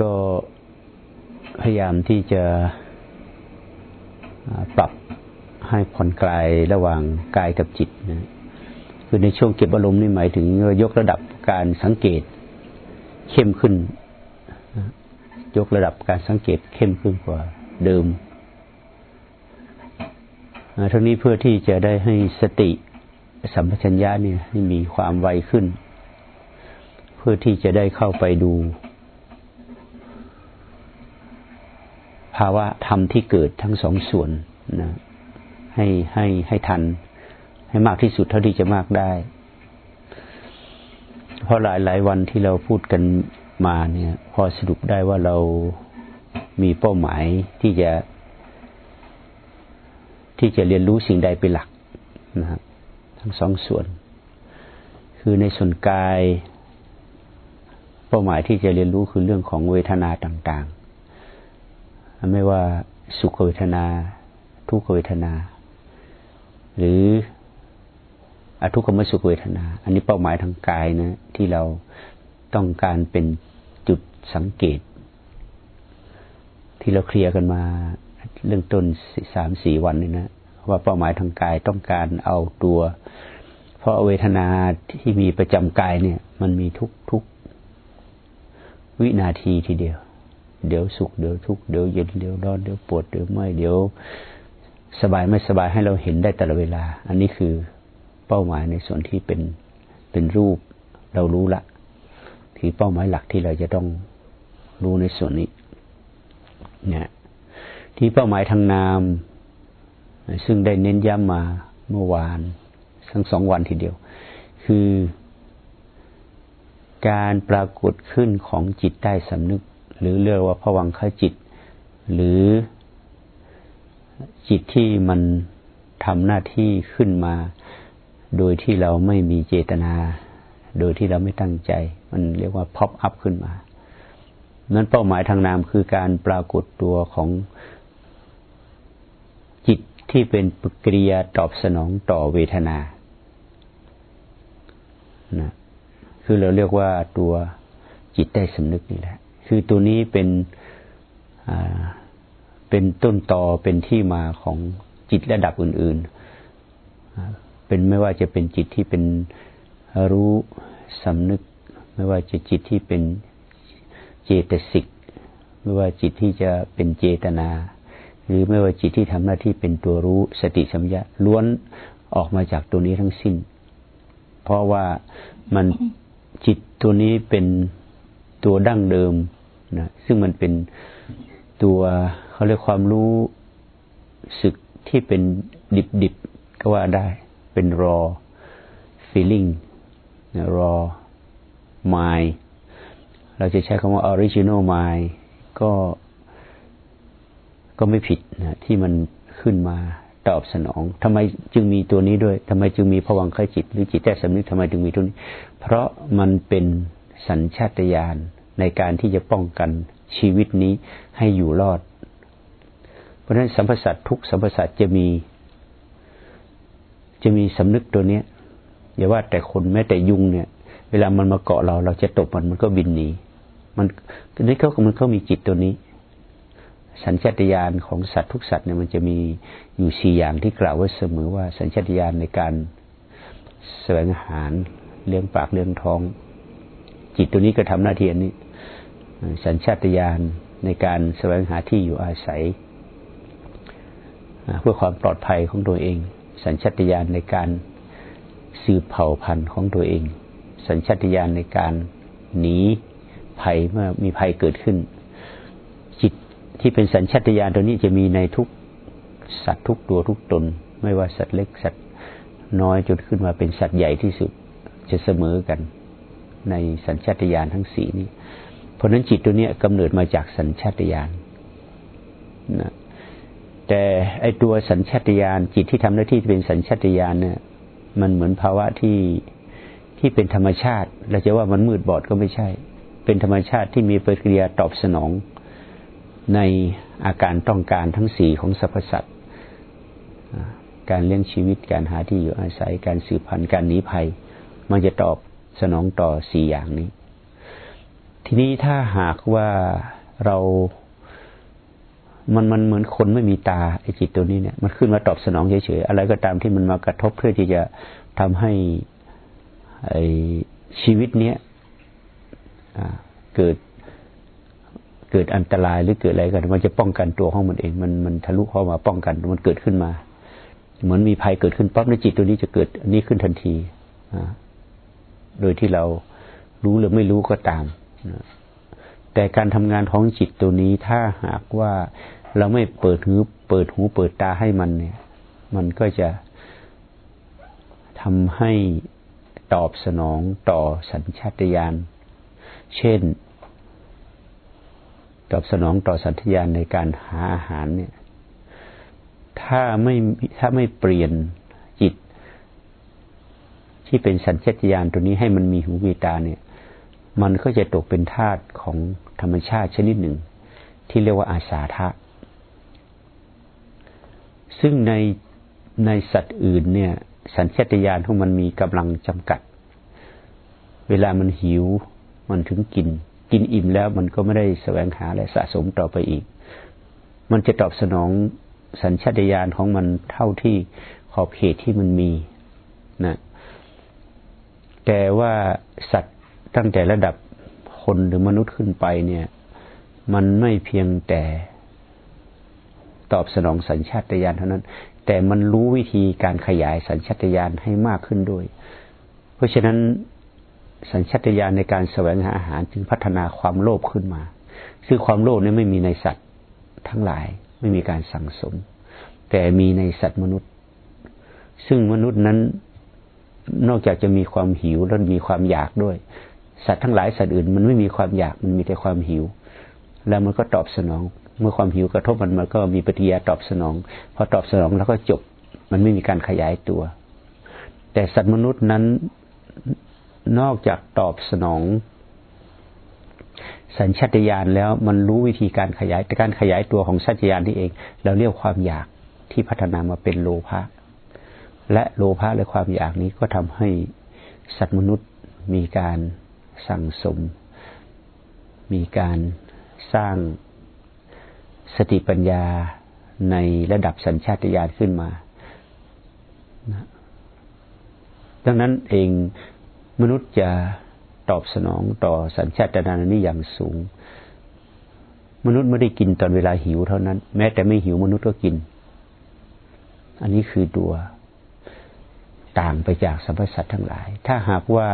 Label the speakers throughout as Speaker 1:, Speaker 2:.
Speaker 1: ก็พยายามที่จะปรับให้ผ่อนคลายระหว่างกายกับจิตนะคือในช่วงเก็บอารมณ์นี่หมายถึงยกระดับการสังเกตเข้มขึ้น ยกระดับการสังเกตเข้มขึ้นกว่าเดิมทั้งนี้เพื่อที่จะได้ให้สติสัมปชัญญะเนี่ยมีความไวขึ้น เพื่อที่จะได้เข้าไปดู ภาวะธรรมที่เกิดทั้งสองส่วนนะให้ให้ให้ทัน ให้มากที่สุดเท่าที่จะมากได้ เพราะหลายหลายวันที่เราพูดกันมาเนี่ย พอสรุปได้ว่าเรามีเป้าหมายที่จะ ที่จะเรียนรู้สิ่งใดเป็นหลักนะครับทั้งสองส่วน คือในส่วนกาย เป้าหมายที่จะเรียนรู้คือเรื่องของเวทนาต่าง ไม่ว่าสุขเวทนา ทุกขเวทนา หรืออทุกขมสุขเวทนา อันนี้เป้าหมายทางกายนะ ที่เราต้องการเป็นจุดสังเกต ที่เราเคลียร์กันมาเรื่องต้นสามสี่วันนี่นะว่าเป้าหมายทางกายต้องการเอาตัว เพราะเวทนาที่มีประจำกายเนี่ย มันมีทุกทุกวินาทีทีเดียว เดี๋ยวสุขเดี๋ยวทุกข์เดี๋ยวเย็นเดี๋ยวร้อนเดี๋ยวปวดเดี๋ยวเมื่อยเดี๋ยวสบายไม่สบายให้เราเห็นได้ตลอดเวลา อันนี้คือเป้าหมายในส่วนที่เป็นเป็นรูปเรารู้ละคือเป้าหมายหลักที่เราจะต้องรู้ในส่วนนี้เนี่ยที่เป้าหมายทางนาม ซึ่งได้เน้นย้ำมาเมื่อวานทั้งสองวันทีเดียว คือ การปรากฏขึ้นของจิตใต้สำนึก หรือเรียกว่าผวังคจิต หรือจิตที่มันทำหน้าที่ขึ้นมา โดยที่เราไม่มีเจตนา โดยที่เราไม่ตั้งใจ มันเรียกว่าพ pop up ขึ้นมานั้นเป้าหมายทางนามคือการปรากฏตัวของจิตที่เป็นปกิริยาตอบสนองต่อเวทนา นะ คือเราเรียกว่าตัวจิตใต้สำนึกนี่แหละ คือตัวนี้เป็นเป็นต้นตอเป็นที่มาของจิตระดับอื่น ๆ เป็นไม่ว่าจะเป็นจิตที่เป็นรู้สำนึก ไม่ว่าจะจิตที่เป็นเจตสิกไม่ว่าจิตที่จะเป็นเจตนา หรือไม่ว่าจิตที่ทำหน้าที่เป็นตัวรู้สติสัมยาล้วนออกมาจากตัวนี้ทั้งสิ้น เพราะว่ามันจิตตัวนี้เป็นตัวดั้งเดิม นะซึ่งมันเป็นตัวเขาเรียกความรู้สึกที่เป็นดิบดิบก็ว่าได้ เป็นรอ feeling รอ mind เราจะใช้คำว่า original mind ก็ก็ไม่ผิดนะที่มันขึ้นมาตอบสนองทำไมจึงมีตัวนี้ด้วยทำไมจึงมีผวังคจิต หรือจิตแท้สำนึกทำไมจึงมีตัวนี้ เพราะมันเป็นสัญชาตญาณ ในการที่จะป้องกันชีวิตนี้ให้อยู่รอด เพราะฉะนั้นสัมพสัตทุกสัมพสัตจะมี จะมีสำนึกตัวเนี้ยอย่าว่าแต่คนแม้แต่ยุงเนี่ย เวลามันมาเกาะเรา เราจะตบมันมันก็บินหนีมันนี่เขามันเขามีจิตตัวนี้ สัญชาตญาณของสัตว์ทุกสัตว์เนี่ยมันจะมีอยู่สี่อย่างที่กล่าวไว้เสมอว่า สัญชาตญาณในการแสวงหาเลี้ยงปากเลี้ยงท้อง จิตตัวนี้ก็ทำหน้าที่อันนี้ สัญชาตญาณในการแสวงหาที่อยู่อาศัย เพื่อความปลอดภัยของตัวเอง สัญชาตญาณในการสืบเผ่าพันธุ์ของตัวเอง สัญชาตญาณในการหนีภัยเมื่อมีภัยเกิดขึ้น จิตที่เป็นสัญชาตญาณตัวนี้จะมีในทุกสัตว์ทุกตัวทุกตน ไม่ว่าสัตว์เล็กสัตว์น้อยจนขึ้นมาเป็นสัตว์ใหญ่ที่สุดจะเสมอกัน ในสัญชาตญาณทั้งสีนี้ เพราะนั้นจิตตัวนี้กำเนิดมาจากสัญชาตญาณนะแต่ไอตัวสัญชาตญาณจิตที่ทำหน้าที่เป็นสัญชาตญาณเนี่ยมันเหมือนภาวะที่ที่เป็นธรรมชาติเราจะว่ามันมืดบอดก็ไม่ใช่ เป็นธรรมชาติที่มีปฏิกิริยาตอบสนองในอาการต้องการทั้งสี่ของสรรพสัตว์การเลี้ยงชีวิตการหาที่อยู่อาศัยการสืบพันธุ์การหนีภัย มันจะตอบสนองต่อสี่อย่างนี้ ทีนี้ถ้าหากว่าเรา มันมันเหมือนคนไม่มีตาไอจิตตัวนี้เนี่ย มันขึ้นมาตอบสนองเฉยๆ อะไรก็ตามที่มันมากระทบเพื่อที่จะทำให้ไอชีวิตเนี้ยเกิดเกิดอันตรายหรือเกิดอะไรกัน มันจะป้องกันตัวของมันเอง มันมันทะลุเข้ามาป้องกัน มันเกิดขึ้นมา เหมือนมีภัยเกิดขึ้นปั๊บในจิตตัวนี้จะเกิดอันนี้ขึ้นทันที โดยที่เรารู้หรือไม่รู้ก็ตาม แต่การทำงานของจิตตัวนี้ถ้าหากว่าเราไม่เปิดหูเปิดหูเปิดตาให้มันเนี่ย มันก็จะทำให้ตอบสนองต่อสัญชาตญาณ เช่น ตอบสนองต่อสัญชาตญาณในการหาอาหารเนี่ย ถ้าไม่ถ้าไม่เปลี่ยนจิต ที่เป็นสัญชาตญาณตัวนี้ให้มันมีหูมีตาเนี่ย มันก็จะตกเป็นทาตุของธรรมชาติชนิดหนึ่ง ที่เรียกว่าอาสาทะ ซึ่งในในสัตว์อื่นเนี่ย สัญชาตญาณของมันมีกำลังจำกัด เวลามันหิว มันถึงกิน กินอิ่มแล้วมันก็ไม่ได้แสวงหาและสะสมต่อไปอีก มันจะตอบสนองสัญชาตญาณของมันเท่าที่ขอบเขตที่มันมีนะแต่ว่าสัตว์ ตั้งแต่ระดับคนหรือมนุษย์ขึ้นไปเนี่ย มันไม่เพียงแต่ตอบสนองสัญชาตญาณเท่านั้น แต่มันรู้วิธีการขยายสัญชาตญาณให้มากขึ้นด้วย เพราะฉะนั้นสัญชาตญาณในการแสวงหาอาหารจึงพัฒนาความโลภขึ้นมา ซึ่งความโลภนี่ไม่มีในสัตว์ทั้งหลายไม่มีการสั่งสม แต่มีในสัตว์มนุษย์ ซึ่งมนุษย์นั้นนอกจากจะมีความหิวแล้วมีความอยากด้วย สัตว์ทั้งหลายสัตว์อื่น มันไม่มีความอยากมันมีแต่ความหิว แล้วมันก็ตอบสนอง เมื่อความหิวกระทบมันมันก็มีปฏิกิริยาตอบสนองพอตอบสนองแล้วก็จบ มันไม่มีการขยายตัว แต่สัตว์มนุษย์นั้นนอกจากตอบสนอง สัญชาตญาณแล้วมันรู้วิธีการขยายแต่การขยายตัวของสัญชาตญาณที่เอง เราเรียกความอยากที่พัฒนามาเป็นโลภะและโลภะและความอยากนี้ก็ทำให้สัตว์มนุษย์มีการ สั่งสม มีการสร้างสติปัญญาในระดับสัญชาตญาณขึ้นมาดังนั้นเองมนุษย์จะตอบสนองต่อสัญชาตญาณนี้อย่างสูง มนุษย์ไม่ได้กินตอนเวลาหิวเท่านั้น แม้แต่ไม่หิวมนุษย์ก็กิน อันนี้คือตัวต่างไปจากสัมพสัตว์ทั้งหลาย ถ้าหากว่า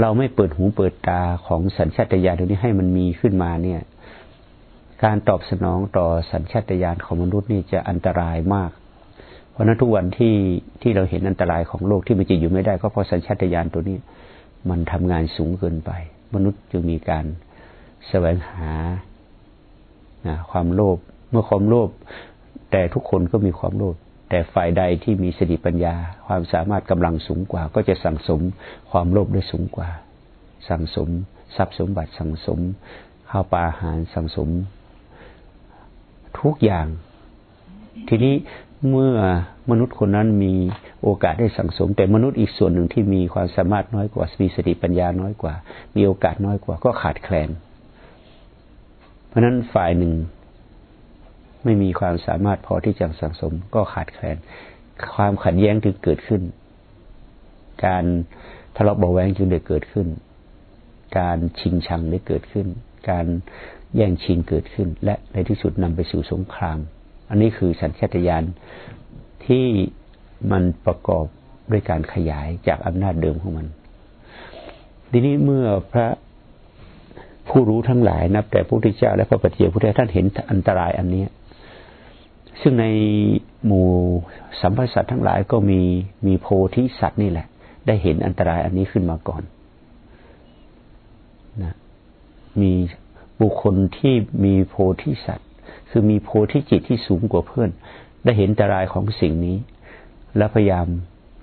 Speaker 1: เราไม่เปิดหูเปิดตาของสัญชาตญาณตรงนี้ให้มันมีขึ้นมาเนี่ย การตอบสนองต่อสัญชาตญาณของมนุษย์นี่จะอันตรายมาก เพราะนั้นทุกวันที่ที่เราเห็นอันตรายของโลกที่มันจะอยู่ไม่ได้ก็เพราะสัญชาตญาณตัวนี้ มันทำงานสูงเกินไป มนุษย์จึงมีการแสวงหาความโลภเมื่อความโลภแต่ทุกคนก็มีความโลภ แต่ฝ่ายใดที่มีสติปัญญา ความสามารถกำลังสูงกว่า ก็จะสั่งสมความโลภได้สูงกว่า สั่งสม ทรัพย์สมบัติสั่งสม ข้าวปลาอาหารสั่งสม ทุกอย่าง ทีนี้เมื่อมนุษย์คนนั้นมีโอกาสได้สังสม แต่มนุษย์อีกส่วนหนึ่งที่มีความสามารถน้อยกว่ามีสติปัญญาน้อยกว่า มีโอกาสน้อยกว่า ก็ขาดแคลน เพราะนั้นฝ่ายหนึ่ง ไม่มีความสามารถพอที่จะสังสม ก็ขาดแคลน ความขัดแย้งจึงเกิดขึ้น การทะเลาะเบาแวงจึงได้เกิดขึ้น การชิงชังได้เกิดขึ้น การแย่งชิงเกิดขึ้น และในที่สุดนำไปสู่สงคราม อันนี้คือสัญชาตญาณที่มันประกอบด้วยการขยายจากอำนาจเดิมของมัน ทีนี้เมื่อพระผู้รู้ทั้งหลายนับแต่พระพุทธเจ้าและพระปฏิเจกพุทธท่านเห็นอันตรายอันนี้ ซึ่งในหมู่สัมพสัตว์ทั้งหลายก็มีมีโพธิสัตว์นี่แหละ ได้เห็นอันตรายอันนี้ขึ้นมาก่อนนะมีบุคคลที่มีโพธิสัตว์ คือมีโพธิจิตที่สูงกว่าเพื่อน ได้เห็นอันตรายของสิ่งนี้ และพยายาม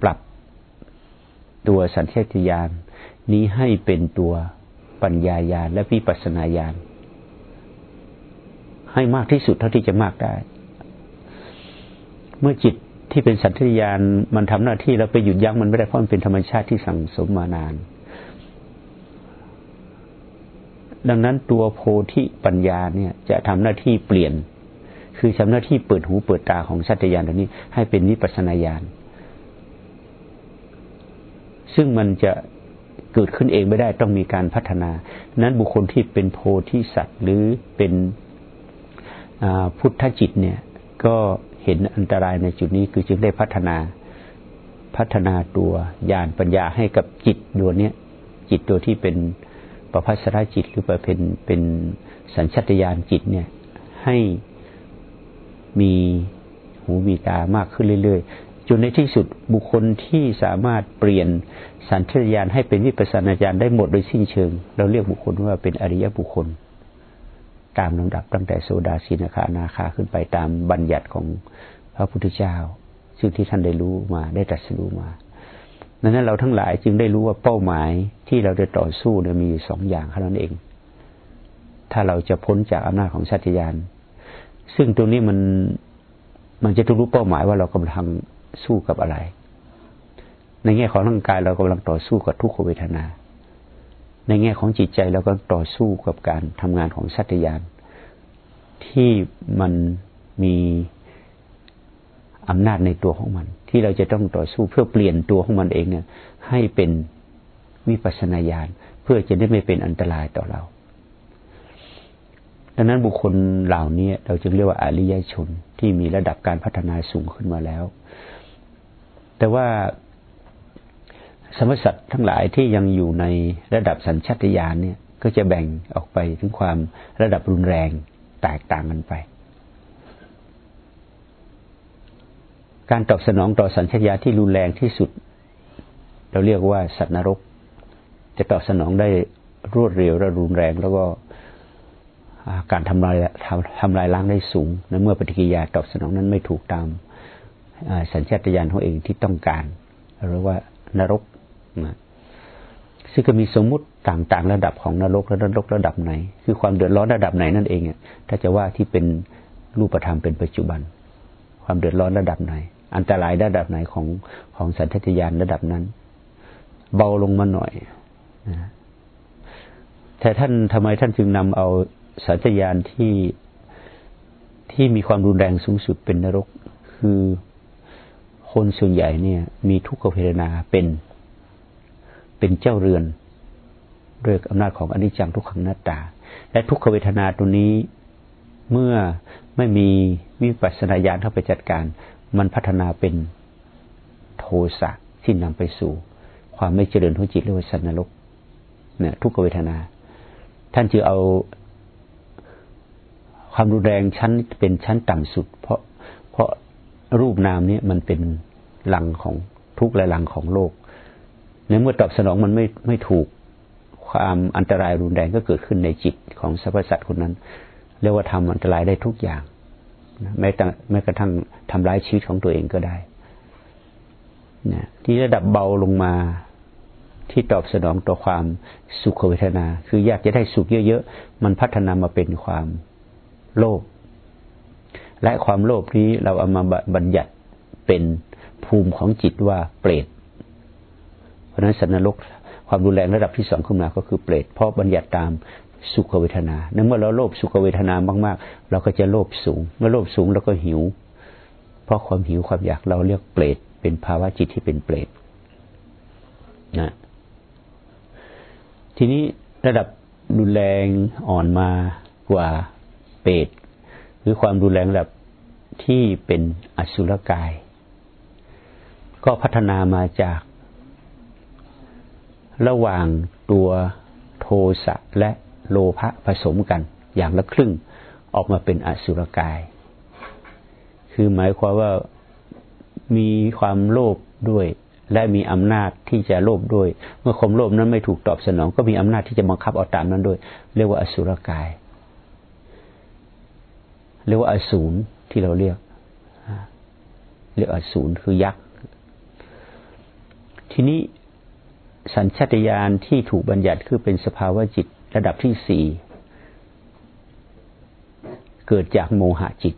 Speaker 1: ปรับตัวสัญชาตญาณนี้ให้เป็นตัวปัญญายาณและวิปัสนาญาณให้มากที่สุดเท่าที่จะมากได้ เมื่อจิตที่เป็นสัตญาณมันทำหน้าที่แล้วไปหยุดยั้งมันไม่ได้เพราะมันเป็นธรรมชาติที่สั่งสมมานาน ดังนั้นตัวโพธิปัญญาเนี่ย จะทำหน้าที่เปลี่ยน คือทำหน้าที่เปิดหูเปิดตาของสัตยานตัวนี้ ให้เป็นวิปัสนาญาณซึ่งมันจะเกิดขึ้นเองไม่ได้ต้องมีการพัฒนา นั้นบุคคลที่เป็นโพธิสัตว์หรือเป็นพุทธจิตเนี่ย ก็ เห็นอันตรายในจุดนี้คือจึงได้พัฒนาพัฒนาตัวญาณปัญญาให้กับจิตดวงนี้จิตตัวที่เป็นประภัสราจิตหรือเป็นเป็นสัญชตาตญาณจิตเนี่ยให้มีหูมีตามากขึ้นเรื่อยๆจนในที่สุดบุคคลที่สามารถเปลี่ยนสัญชตาตญาณให้เป็นวิปัสสนาญาณได้หมดโดยสิ้นเชิง เราเรียกบุคคลว่าเป็นอริยบุคคล ตามลำดับตั้งแต่โซดาสีนาคานาคาขึ้นไปตามบัญญัติของพระพุทธเจ้า ซึ่งที่ท่านได้รู้มาได้ตรัสรู้มาดังนั้นเราทั้งหลายจึงได้รู้ว่าเป้าหมายที่เราจะต่อสู้เนี่ยมีสองอย่างเท่านั้นเอง ถ้าเราจะพ้นจากอำนาจของสัตยาน ซึ่งตรงนี้มันมันจะต้องรู้เป้าหมายว่าเรากำลังสู้กับอะไร ในแง่ของร่างกายเรากำลังต่อสู้กับทุกขเวทนา ในแง่ของจิตใจเราก็ต่อสู้กับการทำงานของสัตยาน ที่มันมีอำนาจในตัวของมัน ที่เราจะต้องต่อสู้เพื่อเปลี่ยนตัวของมันเองเนี่ยให้เป็นวิปัสนาญาณเพื่อจะได้ไม่เป็นอันตรายต่อเรา ดังนั้นบุคคลเหล่านี้เราจึงเรียกว่าอริยชนที่มีระดับการพัฒนาสูงขึ้นมาแล้ว แต่ว่า สมสัตว์ทั้งหลายที่ยังอยู่ในระดับสัญชาตญาณเนี่ย ก็จะแบ่งออกไปถึงความระดับรุนแรงแตกต่างกันไป การตอบสนองต่อสัญชาตญาณที่รุนแรงที่สุด เราเรียกว่าสัตว์นรก จะตอบสนองได้รวดเร็วและรุนแรงแล้วก็การทำลายทำทำลายล้างได้สูงในเมื่อปฏิกิริยาตอบสนองนั้นไม่ถูกตามสัญชาตญาณของเองที่ต้องการหรือว่านรก นะซึ่งก็มีสมมุติต่างๆ ระดับของนรกและนรกระดับไหน คือความเดือดร้อนระดับไหนนั่นเองถ้าจะว่าที่เป็นรูปธรรมเป็นปัจจุบัน ความเดือดร้อนระดับไหน อันตรายระดับไหนของของสันทยานระดับนั้น เบาลงมาหน่อยนะแต่ท่านทำไมท่านจึงนำเอาสัญญาณที่ที่มีความรุนแรงสูงสุดเป็นนรก คือคนส่วนใหญ่เนี่ย มีทุกขเวทนาเป็น เป็นเจ้าเรือนด้วยอำนาจของอนิจจังทุกขังหนัตตา และทุกขเวทนาตัวนี้เมื่อไม่มีวิปัสสนาญาณเข้าไปจัดการ มันพัฒนาเป็นโทสะที่นำไปสู่ ความไม่เจริญของจิตเรียกว่าสันนรกเนี่ยทุกขเวทนา ท่านจึงเอาความรุนแรงชั้นเป็นชั้นต่ำสุด เพราะเพราะรูปนามนี้มันเป็นหลังของทุกและหลังของโลก ในเมื่อตอบสนองมันไม่ไม่ถูกความอันตรายรุนแรงก็เกิดขึ้นในจิตของสรรพสัตว์คนนั้น เรียกว่าทำอันตรายได้ทุกอย่างแม้แต่แม้กระทั่งทำร้ายชีวิตของตัวเองก็ได้นะที่ระดับเบาลงมาที่ตอบสนองต่อความสุขเวทนา คืออยากจะได้สุขเยอะๆ มันพัฒนามาเป็นความโลภและความโลภนี้เราเอามาบัญญัติเป็นภูมิของจิตว่าเปรต เพราะนั้นสันนรกความรุนแรงระดับที่สองขึ้นมาก็คือเปรตเพราะบัญญัติตามสุขเวทนาในเมื่อเราโลภสุขเวทนามากๆ เราก็จะโลภสูง เมื่อโลภสูงเราก็หิว เพราะความหิวความอยากเราเรียกเปรตเป็นภาวะจิตที่เป็นเปรตนะทีนี้ระดับรุนแรงอ่อนมากว่าเปรตหรือความรุนแรงระดับที่เป็นอสุรกาย ก็พัฒนามาจาก ระหว่างตัวโทสะและโลภะผสมกัน อย่างละครึ่งออกมาเป็นอสุรกาย คือหมายความว่ามีความโลภด้วย และมีอำนาจที่จะโลภด้วย เมื่อความโลภนั้นไม่ถูกตอบสนอง ก็มีอำนาจที่จะบังคับเอาตามนั้นด้วย เรียกว่าอสุรกาย เรียกว่าอสูรที่เราเรียก เรียกอสูรคือยักษ์ ทีนี้ สัญชาตญาณที่ถูกบัญญัติคือเป็นสภาวะจิตระดับที่สี่เกิดจากโมหะจิต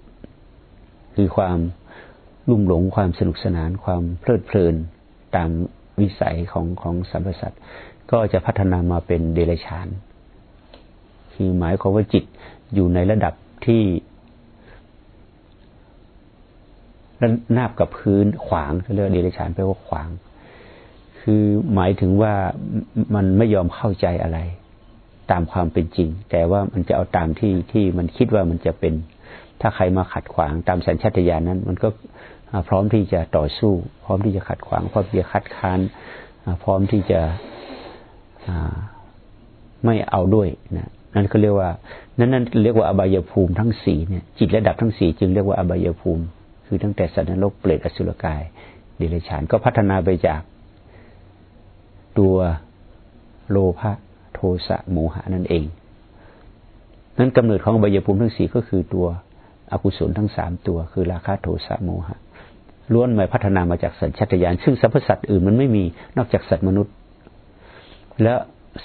Speaker 1: คือความลุ่มหลงความสนุกสนานความเพลิดเพลินตามวิสัยของของสรรพสัตว์ก็จะพัฒนามาเป็นเดรัจฉาน คือหมายความว่าจิตอยู่ในระดับที่นาบกับพื้นขวางเรียกเดรัจฉานแปลว่าขวาง คือหมายถึงว่ามันไม่ยอมเข้าใจอะไร ตามความเป็นจริง แต่ว่ามันจะเอาตามที่ที่มันคิดว่ามันจะเป็น ถ้าใครมาขัดขวางตามสัญชาตญาณนั้น มันก็พร้อมที่จะต่อสู้ พร้อมที่จะขัดขวาง พร้อมที่จะคัดค้านพร้อมที่จะไม่เอาด้วยนะนั่นเขาเรียกว่า นั่นนั่นเรียกว่าอบายภูมิทั้งสี่เนี่ยจิตระดับทั้งสี่จึงเรียกว่าอบายภูมิ คือตั้งแต่สัตว์นรกเปรตอสุรกายเดรัจฉานก็พัฒนาไปจาก ตัวโลภะโทสะโมหะนั่นเอง นั้นกำเนิดของอบายภูมิทั้งสี่ก็คือตัวอกุศลทั้งสามตัว คือราคะโทสะโมหะล้วนมาพัฒนามาจากสัญชาตญาณซึ่งสรรพสัตว์อื่นมันไม่มีนอกจากสัตว์มนุษย์ และ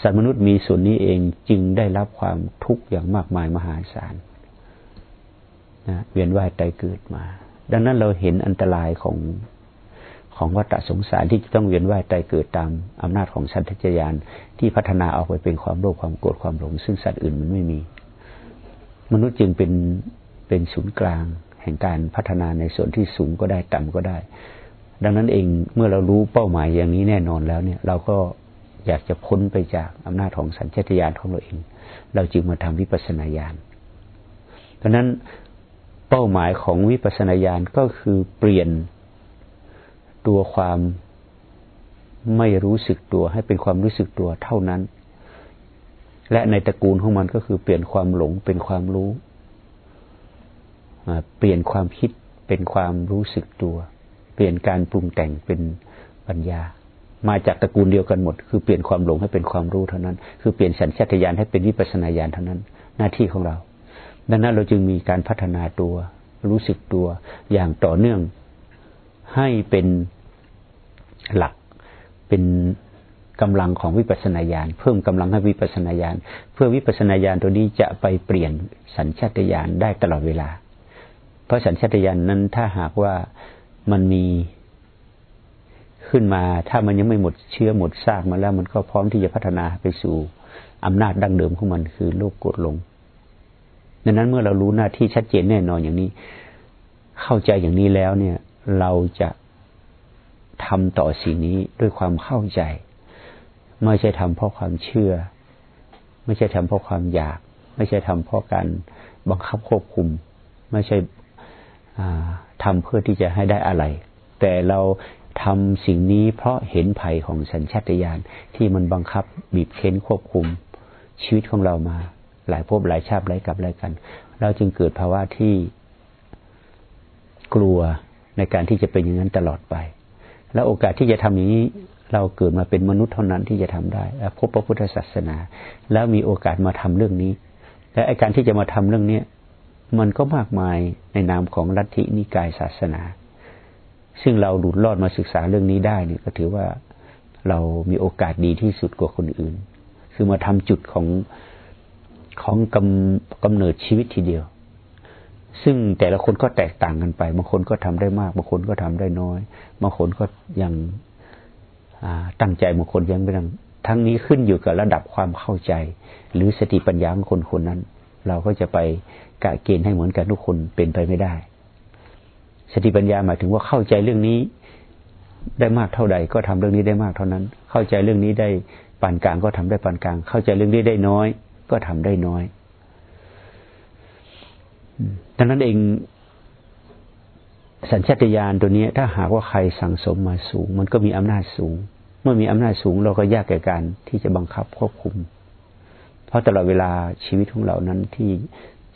Speaker 1: สัตว์มนุษย์มีส่วนนี้เองจึงได้รับความทุกข์อย่างมากมายมหาศาลนะเวียนว่ายตายเกิดมา ดังนั้นเราเห็นอันตรายของ ของวัฏสงสารที่จะต้องเวียนว่ายตายเกิดตามอำนาจของสันทจญาณที่พัฒนาออกไปเป็นความโลภความโกรธความหลง ซึ่งสัตว์อื่นมันไม่มี มนุษย์จึงเป็นเป็นศูนย์กลาง แห่งการพัฒนาในส่วนที่สูงก็ได้ต่ำก็ได้ ดังนั้นเองเมื่อเรารู้เป้าหมายอย่างนี้แน่นอนแล้วเนี่ย เราก็อยากจะพ้นไปจากอำนาจของสัญชาตญาณของเราเอง เราจึงมาทำวิปัสสนาญาณเพราะนั้นเป้าหมายของวิปัสสนาญาณก็คือเปลี่ยน ตัวความไม่รู้สึกตัวให้เป็นความรู้สึกตัวเท่านั้น และในตระกูลของมันก็คือเปลี่ยนความหลงเป็นความรู้ เปลี่ยนความคิดเป็นความรู้สึกตัว เปลี่ยนการปรุงแต่งเป็นปัญญา มาจากตระกูลเดียวกันหมด คือเปลี่ยนความหลงให้เป็นความรู้เท่านั้น คือเปลี่ยนสัญชาตญาณให้เป็นวิปัสนาญาณเท่านั้น หน้าที่ของเรา ดังนั้นเราจึงมีการพัฒนาตัว รู้สึกตัวอย่างต่อเนื่องให้เป็น หลักเป็นกำลังของวิปัสนาญาณเพิ่มกำลังให้วิปัสนาญาณเพื่อวิปัสนาญาณตัวนี้จะไปเปลี่ยนสัญชาตญาณได้ตลอดเวลา เพราะสัญชาตญาณนนั้นถ้าหากว่ามันมีขึ้นมาถ้ามันยังไม่หมดเชื้อหมดซากมาแล้ว มันก็พร้อมที่จะพัฒนาไปสู่อำนาจดั้งเดิมของมันคือโลกกดลงดังนั้นเมื่อเรารู้หน้าที่ชัดเจนแน่นอนอย่างนี้ เข้าใจอย่างนี้แล้วเนี่ย เราจะ ทำต่อสิ่งนี้ด้วยความเข้าใจ ไม่ใช่ทำเพราะความเชื่อ ไม่ใช่ทำเพราะความอยาก ไม่ใช่ทำเพราะการบังคับควบคุม ไม่ใช่ทำเพื่อที่จะให้ได้อะไร แต่เราทำสิ่งนี้เพราะเห็นภัยของสัญชาตญาณที่มันบังคับบีบเค้นควบคุมชีวิตของเรามา หลายภพหลายชาติหลายกับหลายกัน เราจึงเกิดภาวะที่กลัวในการที่จะเป็นอย่างนั้นตลอดไป แล้วโอกาสที่จะทำอย่างนี้เราเกิดมาเป็นมนุษย์เท่านั้นที่จะทำได้พบพระพุทธศาสนา แล้วมีโอกาสมาทำเรื่องนี้ และไอการที่จะมาทำเรื่องเนี้ยมันก็มากมายในนามของลัทธินิกายศาสนา ซึ่งเราหลุดรอดมาศึกษาเรื่องนี้ได้เนี่ยก็ถือว่าเรามีโอกาสดีที่สุดกว่าคนอื่น คือมาทำจุดของของกำกำเนิดชีวิตทีเดียว ซึ่งแต่ละคนก็แตกต่างกันไป บางคนก็ทำได้มาก บางคนก็ทำได้น้อย บางคนก็ยังตั้งใจ บางคนยังไม่ตั้งทั้งนี้ขึ้นอยู่กับระดับความเข้าใจ หรือสติปัญญาของคนคนนั้น เราก็จะไปกะเกณฑ์ให้เหมือนกันทุกคนเป็นไปไม่ได้ สติปัญญาหมายถึงว่าเข้าใจเรื่องนี้ได้มากเท่าใดก็ทำเรื่องนี้ได้มากเท่านั้น เข้าใจเรื่องนี้ได้ปานกลางก็ทำได้ปานกลาง เข้าใจเรื่องนี้ได้น้อย ก็ทำได้น้อย ดังนั้นเองสัญชาตญาณตัวนี้ ถ้าหากว่าใครสั่งสมมาสูง มันก็มีอำนาจสูง เมื่อมีอำนาจสูงเราก็ยากแก่การที่จะบังคับควบคุม เพราะตลอดเวลาชีวิตของเรานั้นที่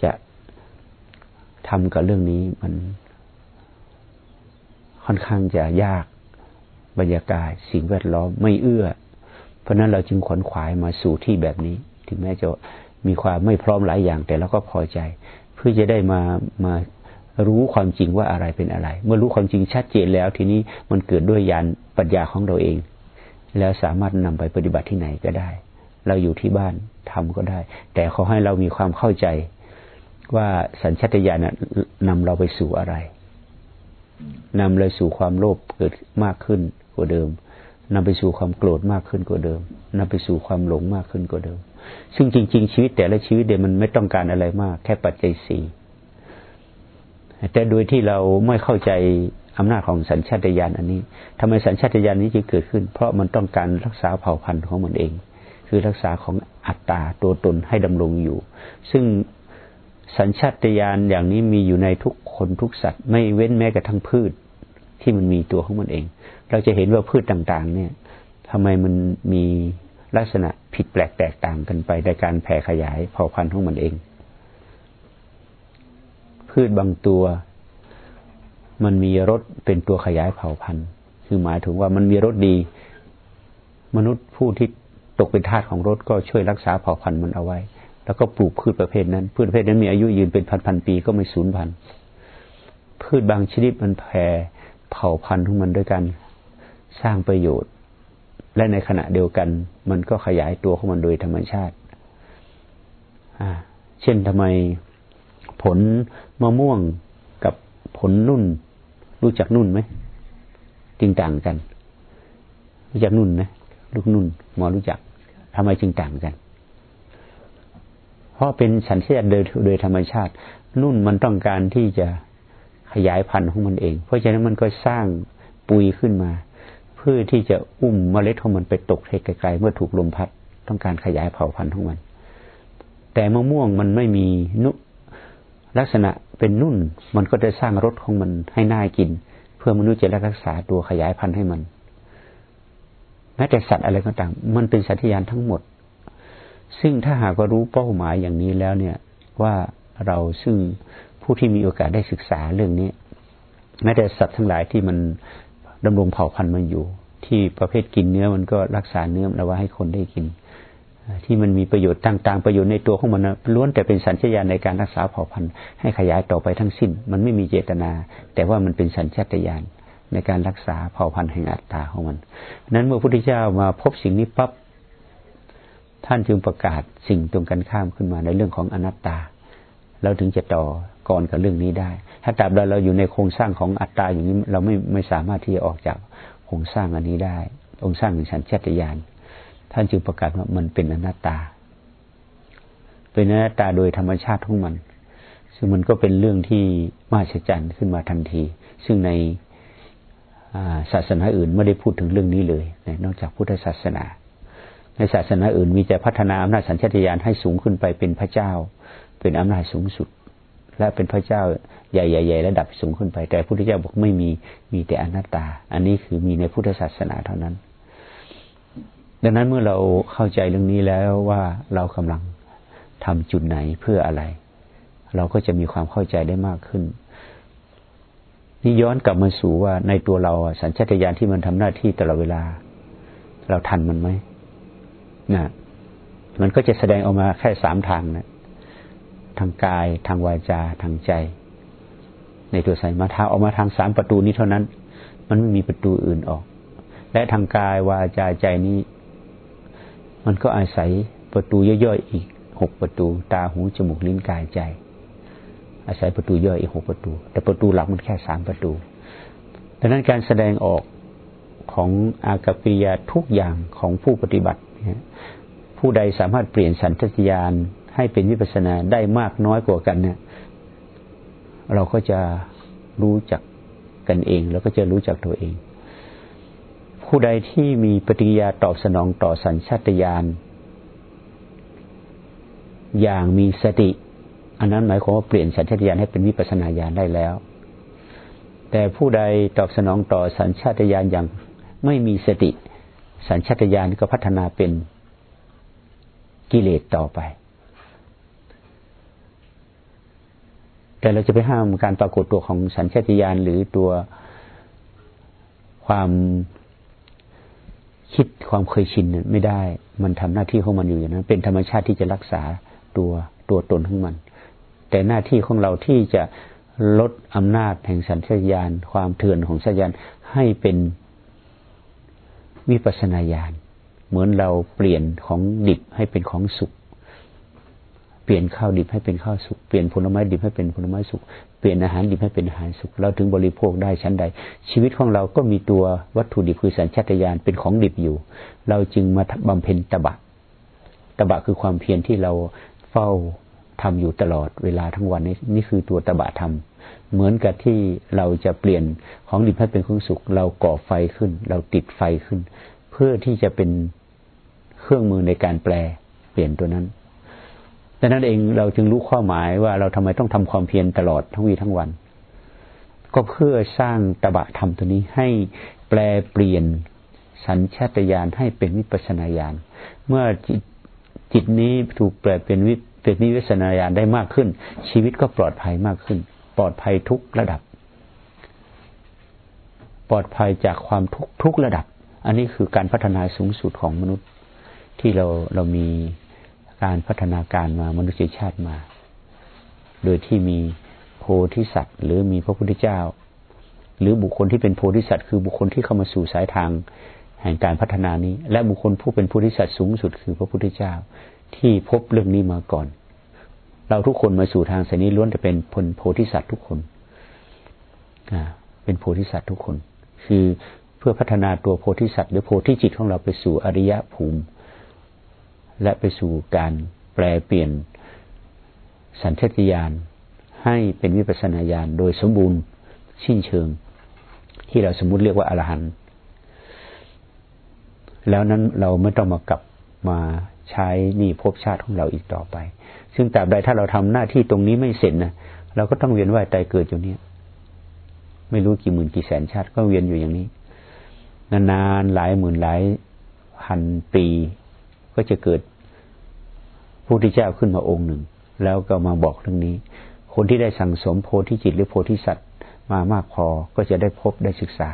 Speaker 1: จะทำกับเรื่องนี้มันค่อนข้างจะยากบรรยากาศสิ่งแวดล้อมไม่เอื้อ เพราะนั้นเราจึงขวนขวายมาสู่ที่แบบนี้ ถึงแม้จะมีความไม่พร้อมหลายอย่าง แต่เราก็พอใจ พื่อจะได้มามารู้ความจริงว่าอะไรเป็นอะไร เมื่อรู้ความจริงชัดเจนแล้ว ทีนี้มันเกิดด้วยยานปัญญาของเราเอง แล้วสามารถนำไปปฏิบัติที่ไหนก็ได้ เราอยู่ที่บ้านทำก็ได้ แต่ขอให้เรามีความเข้าใจว่าสัญชาตญาณนำเราไปสู่อะไรนำเราสู่ความโลภเกิดมากขึ้นกว่าเดิมนำไปสู่ความโกรธมากขึ้นกว่าเดิมนำไปสู่ความหลงมากขึ้นกว่าเดิม ซึ่งจริง ๆ ชีวิตแต่ละชีวิตเดียมันไม่ต้องการอะไรมาก แค่ปัจจัยสี่แต่โดยที่เราไม่เข้าใจอำนาจของสัญชาตญาณอันนี้ทำไมสัญชาตญาณนี้จึงเกิดขึ้น เพราะมันต้องการรักษาเผ่าพันธุ์ของมันเอง คือรักษาของอัตตาตัวตนให้ดำรงอยู่ ซึ่งสัญชาตญาณอย่างนี้มีอยู่ในทุกคนทุกสัตว์ ไม่เว้นแม้กระทั่งพืชที่มันมีตัวของมันเอง เราจะเห็นว่าพืชต่าง ๆ เนี่ยทำไมมันมี ลักษณะผิดแปลกแตกต่างกันไปในการแผ่ขยายเผ่าพันธุ์ของมันเอง พืชบางตัว มันมีรสเป็นตัวขยายเผ่าพันธุ์ คือหมายถึงว่ามันมีรสดี มนุษย์ผู้ที่ตกเป็นทาสของรสก็ช่วยรักษาเผ่าพันธุ์มันเอาไว้ แล้วก็ปลูกพืชประเภทนั้น พืชประเภทนั้นมีอายุยืนเป็นพันพันปีก็ไม่สูญพันธุ์พืชบางชนิดมันแผ่เผ่าพันธุ์ของมันด้วยกันสร้างประโยชน์ และในขณะเดียวกัน มันก็ขยายตัวของมันโดยธรรมชาติ เช่นทำไมผลมะม่วงกับผลนุ่น รู้จักนุ่นไหมจึงต่างกัน รู้จักนุ่นนะลูกนุ่นหมอรู้จักทำไมจึงต่างกัน เพราะเป็นสัญชาติโดยโดยธรรมชาติ นุ่นมันต้องการที่จะขยายพันธุ์ของมันเอง เพราะฉะนั้นมันก็สร้างปุยขึ้นมา พื่อที่จะอุ้มเมล็ดของมันไปตกให้ไกลๆเมื่อถูกลมพัดต้องการขยายเผ่าพันธุ์ของมัน แต่มะม่วงมันไม่มีนุลักษณะเป็นนุ่น มันก็จะสร้างรสของมันให้น่ากิน เพื่อมนุษย์จะรักษาตัวขยายพันธุ์ให้มันแม้แต่สัตว์อะไรก็ตามมันเป็นสัตยานทั้งหมด ซึ่งถ้าหากว่ารู้เป้าหมายอย่างนี้แล้วเนี่ยว่าเราซึ่งผู้ที่มีโอกาสได้ศึกษาเรื่องนี้แม้แต่สัตว์ทั้งหลายที่มัน ดำรงเผ่าพันธุ์มันอยู่ ที่ประเภทกินเนื้อมันก็รักษาเนื้อเอาไว้ให้คนได้กิน ที่มันมีประโยชน์ต่างๆประโยชน์ในตัวของมันล้วนแต่เป็นสัญชาตญาณในการรักษาเผ่าพันธุ์ให้ขยายต่อไปทั้งสิ้น มันไม่มีเจตนา แต่ว่ามันเป็นสัญชาตญาณในการรักษาเผ่าพันธุ์แห่งอัตตาของมันนั้นเมื่อพระพุทธเจ้ามาพบสิ่งนี้ปั๊บท่านจึงประกาศสิ่งตรงกันข้ามขึ้นมาในเรื่องของอนัตตา เราถึงจะต่อ ก่อนกับเรื่องนี้ได้ ถ้าตราบใดเราอยู่ในโครงสร้างของอัตตาอย่างนี้เราไม่ไม่สามารถที่จะออกจากโครงสร้างอันนี้ได้องค์สร้างของฉันเชตยาน ท่านจึงประกาศว่ามันเป็นอนัตตา เป็นอนัตตาโดยธรรมชาติของมัน ซึ่งมันก็เป็นเรื่องที่มหัศจรรย์ขึ้นมาทันที ซึ่งในศาสนาอื่นไม่ได้พูดถึงเรื่องนี้เลยนอกจากพุทธศาสนา ในศาสนาอื่นมีแต่พัฒนาอำนาจสัญชาตญาณให้สูงขึ้นไปเป็นพระเจ้า เป็นอำนาจสูงสุด และเป็นพระเจ้าใหญ่ๆระดับสูงขึ้นไป แต่พระพุทธเจ้าบอกไม่มีมีแต่อนัตตา อันนี้คือมีในพุทธศาสนาเท่านั้น ดังนั้นเมื่อเราเข้าใจเรื่องนี้แล้วว่าเรากำลังทำจุดไหนเพื่ออะไร เราก็จะมีความเข้าใจได้มากขึ้นนี่ย้อนกลับมาสู่ว่าในตัวเราสัญชาตญาณที่มันทำหน้าที่ตลอดเวลา เราทันมันไหมนะมันก็จะแสดงออกมาแค่สามทางนะ ทางกาย ทางวาจาทางใจ ในตัวใส่มาทางออกมาทางสามประตูนี้เท่านั้น มันไม่มีประตูอื่นออก และทางกายวาจาใจนี้ มันก็อาศัยประตูย่อยๆอีกหกประตู ตาหูจมูกลิ้นกายใจ อาศัยประตูย่อยอีกหกประตู แต่ประตูหลักมันแค่สามประตูดังนั้นการแสดงออกของอากปิยาทุกอย่างของผู้ปฏิบัติ ผู้ใดสามารถเปลี่ยนสันทญาณ ให้เป็นวิปัสนาได้มากน้อยกว่ากันเนี่ย เราก็จะรู้จักกันเอง แล้วก็จะรู้จักตัวเอง ผู้ใดที่มีปฏิกิยาตอบสนองต่อสัญชาตญาณอย่างมีสติ อันนั้นหมายความว่าเปลี่ยนสัญชาตญาณให้เป็นวิปัสนาญาณได้แล้ว แต่ผู้ใดตอบสนองต่อสัญชาตญาณอย่างไม่มีสติ สัญชาตญาณก็พัฒนาเป็นกิเลสต่อไป แต่เราจะไปห้ามการปรากฏตัวของสัญชาตญาณหรือตัวความคิดความเคยชินไม่ได้ มันทำหน้าที่ของมันอยู่อย่างนั้น เป็นธรรมชาติที่จะรักษาตัวตัวตนของมัน แต่หน้าที่ของเราที่จะลดอำนาจแห่งสัญชาตญาณความเถื่อนของสัญญาณให้เป็นวิปัสนาญาณ เหมือนเราเปลี่ยนของดิบให้เป็นของสุก เปลี่ยนข้าวดิบให้เป็นข้าวสุก เปลี่ยนผลไม้ดิบให้เป็นผลไม้สุก เปลี่ยนอาหารดิบให้เป็นอาหารสุก เราถึงบริโภคได้ชั้นใด ชีวิตของเราก็มีตัววัตถุดิบคือสัญชาตญาณเป็นของดิบอยู่ เราจึงมาบำเพ็ญตบะ ตบะคือความเพียรที่เราเฝ้าทำอยู่ตลอดเวลาทั้งวันนี้นี่คือตัวตบะธรรม เหมือนกับที่เราจะเปลี่ยนของดิบให้เป็นของสุขเราก่อไฟขึ้น เราติดไฟขึ้น เพื่อที่จะเป็นเครื่องมือในการแปลเปลี่ยนตัวนั้น ดังนั้นเองเราจึงรู้ข้อหมายว่าเราทำไมต้องทำความเพียรตลอดทั้งวีทั้งวัน ก็เพื่อสร้างตบะธรรมตัวนี้ให้แปลเปลี่ยนสัญชาตญาณให้เป็นวิปัสนาญาณเมื่อจิตจิตนี้ถูกแปลเป็นวิเป็นวิปัสนาญาณได้มากขึ้น ชีวิตก็ปลอดภัยมากขึ้น ปลอดภัยทุกระดับ ปลอดภัยจากความทุกทุกระดับ อันนี้คือการพัฒนาสูงสุดของมนุษย์ที่เราเรามี การพัฒนาการมามนุษยชาติมา โดยที่มีโพธิสัตว์ หรือมีพระพุทธเจ้า หรือบุคคลที่เป็นโพธิสัตว์ คือบุคคลที่เข้ามาสู่สายทางแห่งการพัฒนานี้ และบุคคลผู้เป็นโพธิสัตว์สูงสุดคือพระพุทธเจ้า ที่พบเรื่องนี้มาก่อน เราทุกคนมาสู่ทางสายนี้ล้วนจะเป็นพลโพธิสัตว์ทุกคนเป็นโพธิสัตว์ทุกคน คือเพื่อพัฒนาตัวโพธิสัตว์หรือโพธิจิตของเราไปสู่อริยภูมิ และไปสู่การแปลเปลี่ยนสัญชตาตญาณให้เป็นวิปัสนาญาณโดยสมบูรณ์สิ้นเชิง ที่เราสมมุติเรียกว่าอรหันต์แล้วนั้นเราไม่ต้องมากลับมาใช้นี่ภพชาติของเราอีกต่อไป ซึ่งแต่ใดถ้าเราทำหน้าที่ตรงนี้ไม่เสร็จนะเราก็ต้องเวียนว่ายตายเกิดอยู่เนี่ย ไม่รู้กี่หมื่นกี่แสนชาติก็เวียนอยู่อย่างนี้ นานๆหลายหมื่นหลายพันปี ก็จะเกิดพระพุทธเจ้าขึ้นมาองค์หนึ่ง แล้วก็มาบอกเรื่องนี้ คนที่ได้สั่งสมโพธิจิตหรือโพธิสัตว์มามากพอก็จะได้พบได้ศึกษา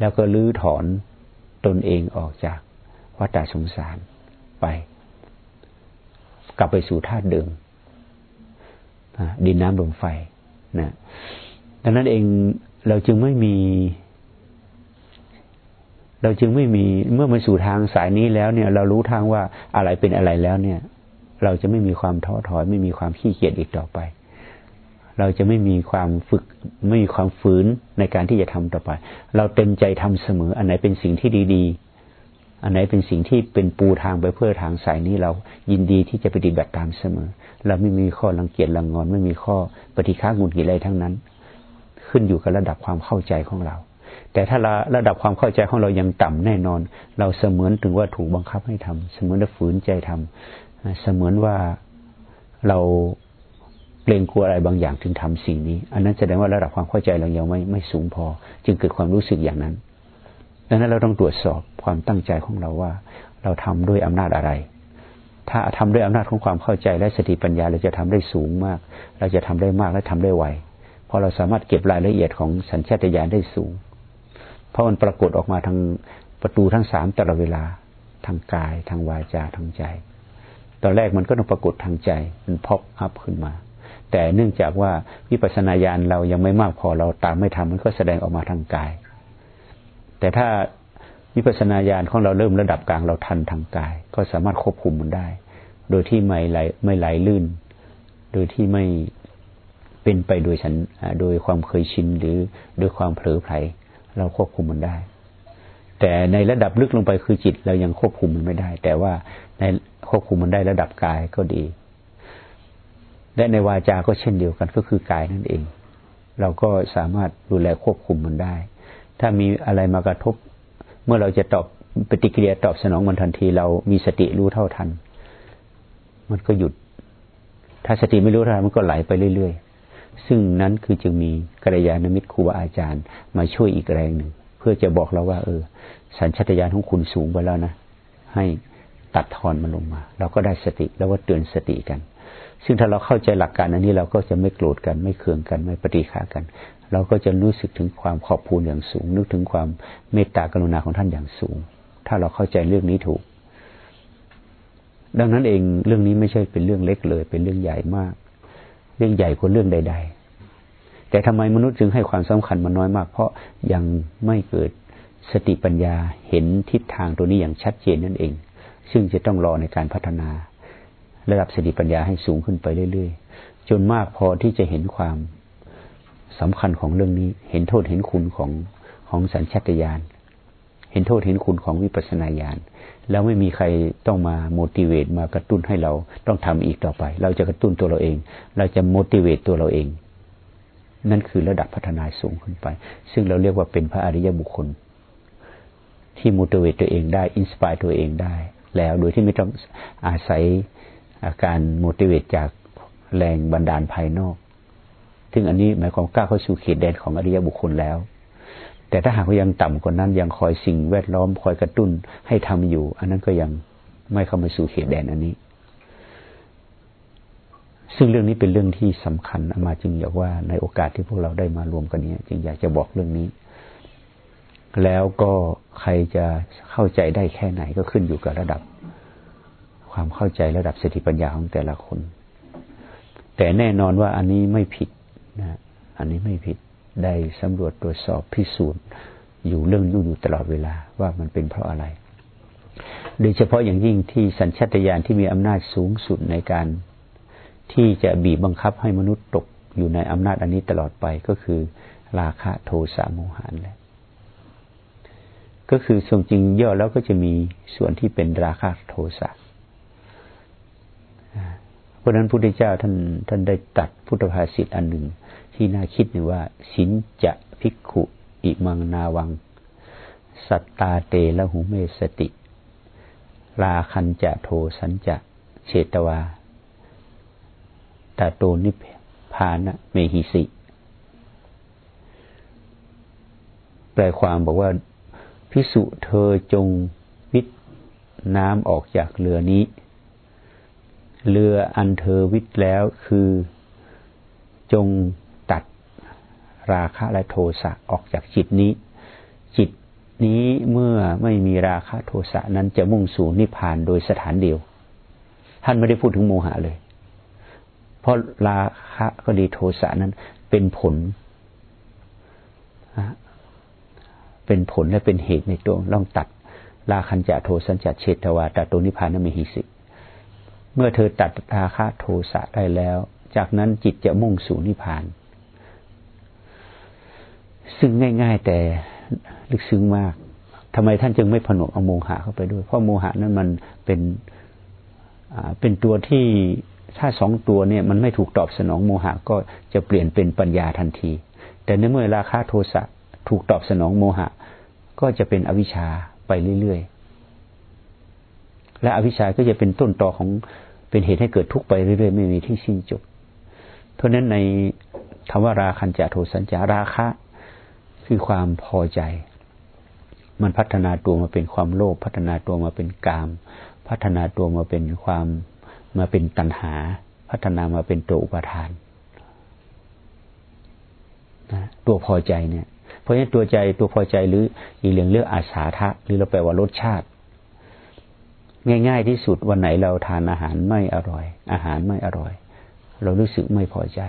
Speaker 1: แล้วก็ลื้อถอนตนเองออกจากวัฏสงสารไป กลับไปสู่ธาตุเดิมดินน้ำลมไฟนะดังนั้นเองเราจึงไม่มี เราจึงไม่มีเมื่อมาสู่ทางสายนี้แล้วเนี่ย เรารู้ทางว่าอะไรเป็นอะไรแล้วเนี่ย เราจะไม่มีความท้อถอย ไม่มีความขี้เกียจอีกต่อไป เราจะไม่มีความฝึก ไม่มีความฝืนในการที่จะทำต่อไป เราเต็มใจทำเสมอ อันไหนเป็นสิ่งที่ดีๆ อันไหนเป็นสิ่งที่เป็นปูทางไปเพื่อทางสายนี้เรายินดีที่จะปฏิบัติตามเสมอ เราไม่มีข้อรังเกียจรังงอน ไม่มีข้อปฏิฆาหุนกิอะไรทั้งนั้น ขึ้นอยู่กับระดับความเข้าใจของเรา แต่ถ้าระดับความเข้าใจของเรายังต่ำแน่นอน เราเสมือนถึงว่าถูกบังคับให้ทำเสมือนว่าฝืนใจทำเสมือนว่าเราเกรงกลัวอะไรบางอย่างถึงทำสิ่งนี้ อันนั้นแสดงว่าระดับความเข้าใจเรายังไม่ไม่สูงพอ จึงเกิดความรู้สึกอย่างนั้นดังนั้นเราต้องตรวจสอบความตั้งใจของเราว่า เราทำด้วยอำนาจอะไร ถ้าทำด้วยอำนาจของความเข้าใจและสติปัญญาเราจะทำได้สูงมาก เราจะทำได้มากและทำได้ไวเพราะเราสามารถเก็บรายละเอียดของสัญชาตญาณได้สูง เพราะมันปรากฏออกมาทางประตูทั้งสามตลอดเวลาทางกาย ทางวาจาทางใจ ตอนแรกมันก็ต้องปรากฏทางใจ มันพบอัพขึ้นมา แต่เนื่องจากว่าวิปัสสนาญาณเรายังไม่มากพอเราตามไม่ทำมันก็แสดงออกมาทางกาย แต่ถ้าวิปัสสนาญาณของเราเริ่มระดับกลางเราทันทางกาย ก็สามารถควบคุมมันได้ โดยที่ไม่ไหลไม่ไหลลื่น โดยที่ไม่เป็นไปโดยฉันโดยความเคยชินหรือโดยความเผลอไผล เราควบคุมมันได้ แต่ในระดับลึกลงไปคือจิตเรายังควบคุมมันไม่ได้ แต่ว่าในควบคุมมันได้ระดับกายก็ดี และในวาจา ก็เช่นเดียวกันก็คือกายนั่นเอง เราก็สามารถดูแลควบคุมมันได้ ถ้ามีอะไรมากระทบ เมื่อเราจะตอบปฏิกิริยาตอบสนองมันทันที เรามีสติรู้เท่าทัน มันก็หยุด ถ้าสติไม่รู้เท่าทันมันก็ไหลไปเรื่อย ซึ่งนั้นคือจึงมีกัลยาณมิตรครูบาอาจารย์ มาช่วยอีกแรงหนึ่ง เพื่อจะบอกเราว่า เออ สัญชตาตญาณของคุณสูงไปแล้วนะ ให้ตัดทอนมันลงมา เราก็ได้สติแล้วว่าเตือนสติกัน ซึ่งถ้าเราเข้าใจหลักการอันนี้เราก็จะไม่โกรธกัน ไม่เคืองกันไม่ปฏิฆากัน เราก็จะรู้สึกถึงความขอบคุณอย่างสูง นึกถึงความเมตตากรุณาของท่านอย่างสูง ถ้าเราเข้าใจเรื่องนี้ถูก ดังนั้นเองเรื่องนี้ไม่ใช่เป็นเรื่องเล็กเลย เป็นเรื่องใหญ่มาก เรื่องใหญ่กว่าเรื่องใด ๆ แต่ทำไมมนุษย์จึงให้ความสำคัญมันน้อยมาก เพราะยังไม่เกิดสติปัญญาเห็นทิศทางตัวนี้อย่างชัดเจนนั่นเอง ซึ่งจะต้องรอในการพัฒนา ระดับสติปัญญาให้สูงขึ้นไปเรื่อยๆ จนมากพอที่จะเห็นความสำคัญของเรื่องนี้ เห็นโทษเห็นคุณของของสัญชาตญาณ เห็นโทษเห็นคุณของวิปัสสนาญาณแล้วไม่มีใครต้องมา motivate มากระตุ้นให้เราต้องทำอีกต่อไป เราจะกระตุ้นตัวเราเอง เราจะ motivate ตัวเราเอง นั่นคือระดับพัฒนาสูงขึ้นไป ซึ่งเราเรียกว่าเป็นพระอริยบุคคล ที่ motivate ตัวเองได้ inspire ตัวเองได้ แล้วโดยที่ไม่ต้องอาศัยอาการโมดิเวตจากแรงบันดาลภายนอก ซึ่งอันนี้หมายความก้าวเข้าสู่เขตแดนของอริยบุคคลแล้ว แต่ถ้าหากว่ายังต่ำกว่านั้นยังคอยสิ่งแวดล้อมคอยกระตุ้นให้ทำอยู่ อันนั้นก็ยังไม่เข้ามาสู่เขตแดนอันนี้ ซึ่งเรื่องนี้เป็นเรื่องที่สำคัญมาจึงอยากว่าในโอกาสที่พวกเราได้มารวมกันนี้จึงอยากจะบอกเรื่องนี้ แล้วก็ใครจะเข้าใจได้แค่ไหนก็ขึ้นอยู่กับระดับ ความเข้าใจระดับสติปัญญาของแต่ละคน แต่แน่นอนว่าอันนี้ไม่ผิดนะ อันนี้ไม่ผิด ได้สำรวจตรวจสอบพิสูจน์อยู่เรื่องยุ่อยู่ตลอดเวลาว่ามันเป็นเพราะอะไร โดยเฉพาะอย่างยิ่งที่สัญชาตญาณที่มีอำนาจสูงสุดในการที่จะบีบบังคับให้มนุษย์ตกอยู่ในอำนาจอันนี้ตลอดไปก็คือ ราคะโทสะโมหะแหละก็คือทรงจริงย่อแล้วก็จะมีส่วนที่เป็นราคะโทสะเพราะนั้นพระพุทธเจ้าท่านท่านได้ตัดพุทธภาษิตอันหนึ่ง ที่น่าคิดหนึ่งว่าสินจะภิกขุอิมังนาวัง สัตตาเตละหุเมสติลาคันจะโทสันจะเชตวาตาโตนิพพานะเมหิสิ แปลความบอกว่าพิสุเธอจงวิทน้ำออกจากเรือนี้ เรืออันเธอวิทแล้วคือจง ราคะและโทสะออกจากจิตนี้ จิตนี้เมื่อไม่มีราคะโทสะนั้นจะมุ่งสู่นิพพานโดยสถานเดียว ท่านไม่ได้พูดถึงโมหะเลย เพราะราคะก็ดีโทสะนั้นเป็นผล เป็นผลและเป็นเหตุในตัวล่องตัดราคันจะโทสัญจัดเชตวาตตัวนิพพานนมิหิสิ เมื่อเธอตัดราคะโทสะได้แล้ว จากนั้นจิตจะมุ่งสู่นิพพาน ซึ่งง่าย ๆ แต่ลึกซึ้งมากทำไมท่านจึงไม่ผนวกเอาโมหะเข้าไปด้วย เพราะโมหะนั้นมันเป็นเป็นตัวที่ถ้าสองตัวเนี่ยมันไม่ถูกตอบสนองโมหะก็จะเปลี่ยนเป็นปัญญาทันที แต่ในเมื่อราคาโทสะถูกตอบสนองโมหะ ก็จะเป็นอวิชชาไปเรื่อยๆ และอวิชชาก็จะเป็นต้นต่อของเป็นเหตุให้เกิดทุกข์ไปเรื่อยๆ ไม่มีที่สิ้นจบ เพราะนั้นในคำว่าราคันจะโทสัญจาราคะ คือความพอใจ มันพัฒนาตัวมาเป็นความโลภพัฒนาตัวมาเป็นกาม พัฒนาตัวมาเป็นความมาเป็นตัณหา พัฒนามาเป็นตัวอุปทานนะตัวพอใจเนี่ย เพราะฉะนั้นตัวใจตัวพอใจหรืออีเรื่องเรื่องอาสาทะหรือเราแปลว่ารสชาติ ง่าย ๆ ที่สุดวันไหนเราทานอาหารไม่อร่อย อาหารไม่อร่อย เรารู้สึกไม่พอใจ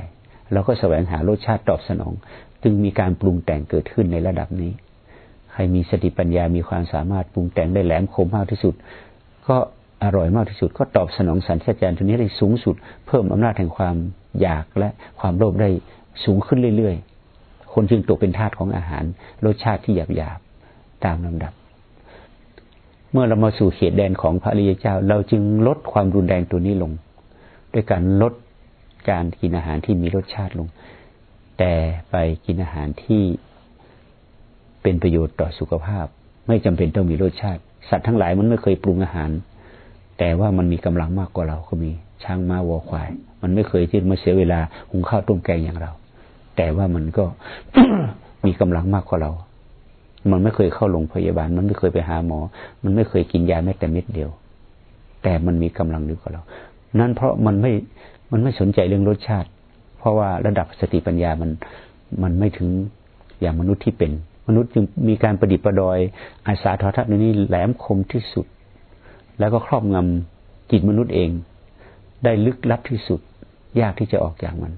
Speaker 1: เราก็แสวงหารสชาติตอบสนอง จึงมีการปรุงแต่งเกิดขึ้นในระดับนี้ ใครมีสติปัญญามีความสามารถปรุงแต่งได้แหลมคมมากที่สุด ก็อร่อยมากที่สุด ก็ตอบสนองสัญชาตญาณตัวนี้ได้สูงสุด เพิ่มอำนาจแห่งความอยากและความโลภได้สูงขึ้นเรื่อยๆ คนจึงตกเป็นทาสของอาหาร รสชาติที่หยาบๆ ตามลำดับ เมื่อเรามาสู่เขตแดนของพระริยเจ้า เราจึงลดความรุนแรงตัวนี้ลง ด้วยการลดการกินอาหารที่มีรสชาติลง แต่ไปกินอาหารที่เป็นประโยชน์ต่อสุขภาพ ไม่จำเป็นต้องมีรสชาติ สัตว์ทั้งหลายมันไม่เคยปรุงอาหาร แต่ว่ามันมีกำลังมากกว่าเราก็มีช้างม้าวัวควาย มันไม่เคยที่มาเสียเวลาหุงข้าวต้มแกงอย่างเรา แต่ว่ามันก็มีกำลังมากกว่าเรา มันไม่เคยเข้าโรงพยาบาล มันไม่เคยไปหาหมอ มันไม่เคยกินยาแม้แต่เม็ดเดียว แต่มันมีกำลังดีกว่าเรา นั่นเพราะมันไม่มันไม่สนใจเรื่องรสชาติ ราะว่าระดับสติปัญญามันมันไม่ถึงอย่างมนุษย์ที่เป็น มนุษย์จึงมีการประดิษฐ์ประดอยอาสาทอทัศน์นี้แหลมคมที่สุด แล้วก็ครอบงำจิตมนุษย์เอง ได้ลึกลับที่สุด ยากที่จะออกจากมัน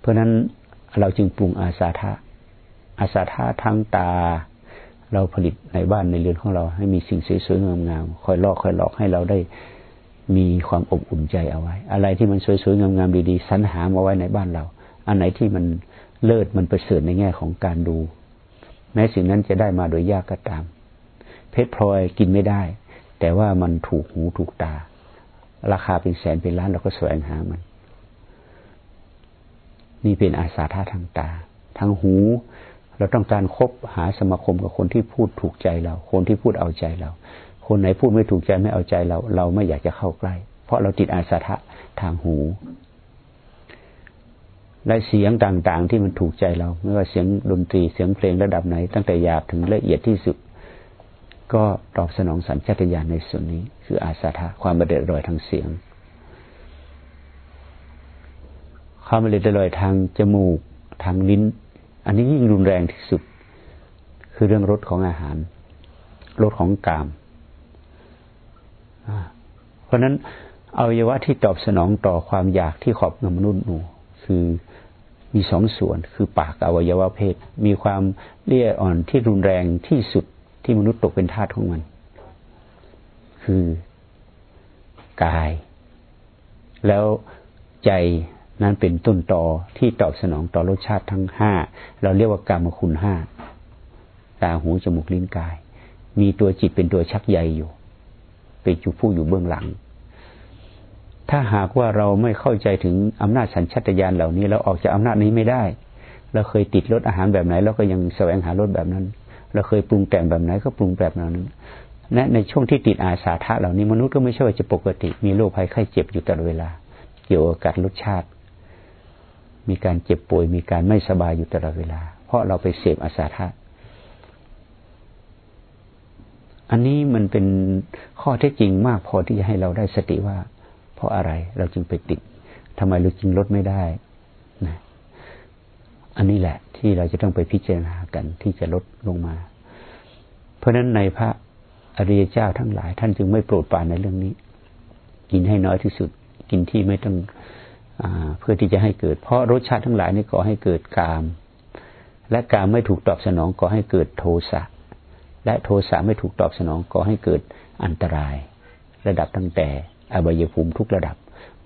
Speaker 1: เพราะนั้นเราจึงปรุงอาสาทะอาสาทะทั้งตา เราผลิตในบ้านในเรือนของเรา ให้มีสิ่งสวยๆงามๆคอยลอกคอยหลอกให้เราได้ มีความอบอุ่นใจเอาไว้ อะไรที่มันสวยๆงามๆดีๆสรรหามาไว้ในบ้านเรา อันไหนที่มันเลิศมันประเสริฐในแง่ของการดู แม้สิ่งนั้นจะได้มาโดยยากก็ตาม เพชรพลอยกินไม่ได้ แต่ว่ามันถูกหูถูกตา ราคาเป็นแสนเป็นล้านเราก็แสวงหามัน นี่เป็นอาสาท่าทางตา ทางหูเราต้องการคบหาสมาคมกับคนที่พูดถูกใจเรา คนที่พูดเอาใจเรา คนไหนพูดไม่ถูกใจไม่เอาใจเรา เราไม่อยากจะเข้าใกล้ เพราะเราติดอาสาทะทางหู และเสียงต่างๆ ที่มันถูกใจเรา ไม่ว่าเสียงดนตรีเสียงเพลงระดับไหน ตั้งแต่หยาบถึงละเอียดที่สุด ก็ตอบสนองสัญชาตญาณในส่วนนี้ คืออาสาทะความบเด็ดรอยทางเสียงความบเด็ดรอยทางจมูกทางลิ้น อันนี้ยิ่งรุนแรงที่สุด คือเรื่องรสของอาหารรสของกาม เพราะนั้นอวัยวะที่ตอบสนองต่อความอยากที่ขอบเงินมนุษย์หนูคือมีสองส่วนคือปากอวัยวะเพศ มีความเลี่ยอ่อนที่รุนแรงที่สุดที่มนุษย์ตกเป็นทาสของมัน คือกาย แล้วใจนั้นเป็นต้นตอที่ตอบสนองต่อรสชาติทั้งห้าเราเรียกว่ากรรมคุณห้าตาหูจมูกลิ้นกาย มีตัวจิตเป็นตัวชักใยอยู่ เป็นจูผู้อยู่เบื้องหลัง ถ้าหากว่าเราไม่เข้าใจถึงอำนาจสัญชาตญาณเหล่านี้เราออกจากอำนาจนี้ไม่ได้ เราเคยติดรสอาหารแบบไหน เราก็ยังแสวงหารสแบบนั้น เราเคยปรุงแต่งแบบไหนก็ปรุงแบบนั้นและในช่วงที่ติดอาสาทะเหล่านี้มนุษย์ก็ไม่ใช่ว่าจะปกติ มีโรคภัยไข้เจ็บอยู่ตลอดเวลา เกี่ยวกับรสชาติ มีการเจ็บป่วยมีการไม่สบายอยู่ตลอดเวลา เพราะเราไปเสพอาสาทะ อันนี้มันเป็นข้อเท็จจริงมากพอที่จะให้เราได้สติว่า เพราะอะไรเราจึงไปติดทำไมเราจึงลดไม่ได้นะอันนี้แหละที่เราจะต้องไปพิจารณากันที่จะลดลงมา เพราะฉะนั้นในพระอริยเจ้าทั้งหลาย ท่านจึงไม่โปรดปรานในเรื่องนี้ กินให้น้อยที่สุด กินที่ไม่ต้องอเพื่อที่จะให้เกิด เพราะรสชาติทั้งหลายนี่ก่อให้เกิดกาม และกามไม่ถูกตอบสนองก่อให้เกิดโทสะ และโทสะไม่ถูกตอบสนองก่อให้เกิดอันตราย ระดับตั้งแต่อบายภูมิทุกระดับ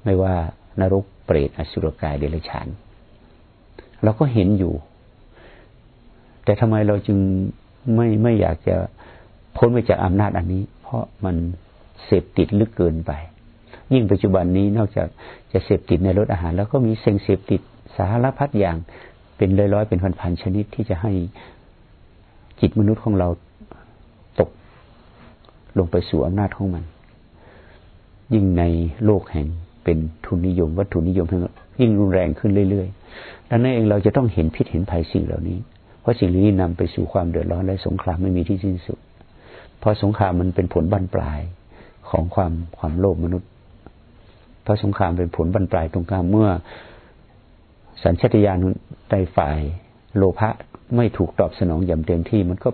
Speaker 1: ไม่ว่านรกเปรตอสุรกายเดรัจฉานเราก็เห็นอยู่ แต่ทำไมเราจึงไม่ไม่อยากจะพ้นไปจากอำนาจอันนี้ เพราะมันเสพติดลึกเกินไป ยิ่งปัจจุบันนี้นอกจากจะเสพติดในรสอาหาร แล้วก็มีเซ็งเสพติดสารพัดอย่างเป็นร้อยๆเป็นพันๆชนิดที่จะให้จิตมนุษย์ของเรา ลงไปสู่อำนาจของมัน ยิ่งในโลกแห่งเป็นทุนนิยม วัตถุนิยมยิ่งรุนแรงขึ้นเรื่อยๆดังนั้นเองเราจะต้องเห็นพิษเห็นภัยสิ่งเหล่านี้ เพราะสิ่งเหล่านี้นำไปสู่ความเดือดร้อนและสงครามไม่มีที่สิ้นสุด เพราะสงครามมันเป็นผลบั้นปลายของความความโลภมนุษย์ เพราะสงครามเป็นผลบั้นปลายตรงกลางเมื่อสัญชาตญาณใดฝ่ายโลภะไม่ถูกตอบสนองอย่างเต็มที่มันก็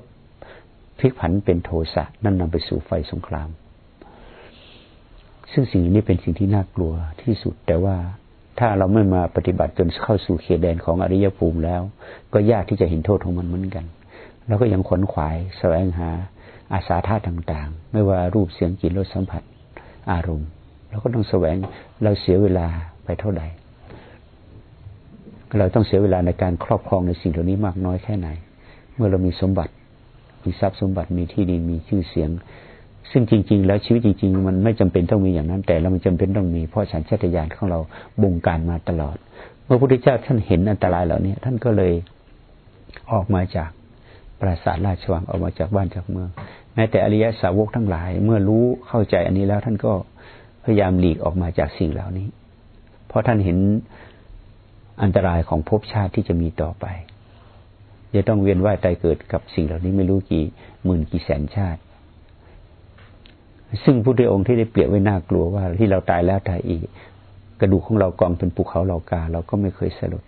Speaker 1: พลิกผันเป็นโทสะนั่นนำไปสู่ไฟสงคราม ซึ่งสิ่งนี้เป็นสิ่งที่น่ากลัวที่สุด แต่ว่าถ้าเราไม่มาปฏิบัติจนเข้าสู่เขตแดนของอริยภูมิแล้ว ก็ยากที่จะเห็นโทษของมันเหมือนกันเราก็ยังขวนขวายแสวงหาอาสาธาต่างๆ ไม่ว่ารูปเสียงกลิ่นรสสัมผัส อารมณ์เราก็ต้องแสวงเราเสียเวลาไปเท่าใดเราต้องเสียเวลาในการครอบครองในสิ่งเหล่านี้มากน้อยแค่ไหน เมื่อเรามีสมบัติ มีทรัพย์สมบัติมีที่ดินมีชื่อเสียง ซึ่งจริง ๆ แล้วชีวิตจริง ๆ มันไม่จำเป็นต้องมีอย่างนั้น แต่เรามันจำเป็นต้องมีเพราะสัญชาตญาณของเราบงการมาตลอด เมื่อพระพุทธเจ้าท่านเห็นอันตรายเหล่านี้ท่านก็เลยออกมาจากปราสาทราชวังออกมาจากบ้านจากเมือง แม้แต่อริยสาวกทั้งหลาย เมื่อรู้เข้าใจอันนี้แล้วท่านก็พยายามหลีกออกมาจากสิ่งเหล่านี้ เพราะท่านเห็นอันตรายของภพชาติที่จะมีต่อไป จะต้องเวียนว่ายตายเกิดกับสิ่งเหล่านี้ไม่รู้กี่หมื่นกี่แสนชาติ ซึ่งพระพุทธองค์ที่ได้เปรียบไว้น่ากลัวว่าที่เราตายแล้วตายอีก กระดูกของเรากองเป็นภูเขาเหล่ากา เราก็ไม่เคยสลด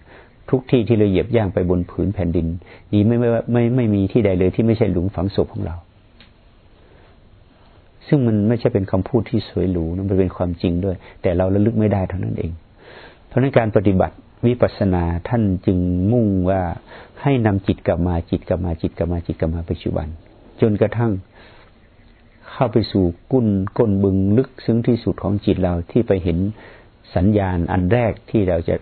Speaker 1: ทุกที่ที่เราเหยียบย่างไปบนผืนแผ่นดิน นี้ไม่ไม่ไม่ไม่มีที่ใดเลยที่ไม่ใช่หลุมฝังศพของเรา ซึ่งมันไม่ใช่เป็นคำพูดที่สวยหรูมันเป็นความจริงด้วย แต่เราระลึกไม่ได้เท่านั้นเอง เพราะนั้นการปฏิบัติ วิปัสสนาท่านจึงมุ่งว่าให้นำจิตกลับมาจิตกลับมาจิตกลับมาจิตกลับมาปัจจุบัน จนกระทั่งเข้าไปสู่กุ้นก้นบึงลึกซึ้งที่สุดของจิตเราที่ไปเห็นสัญญาณอันแรกที่เราจะ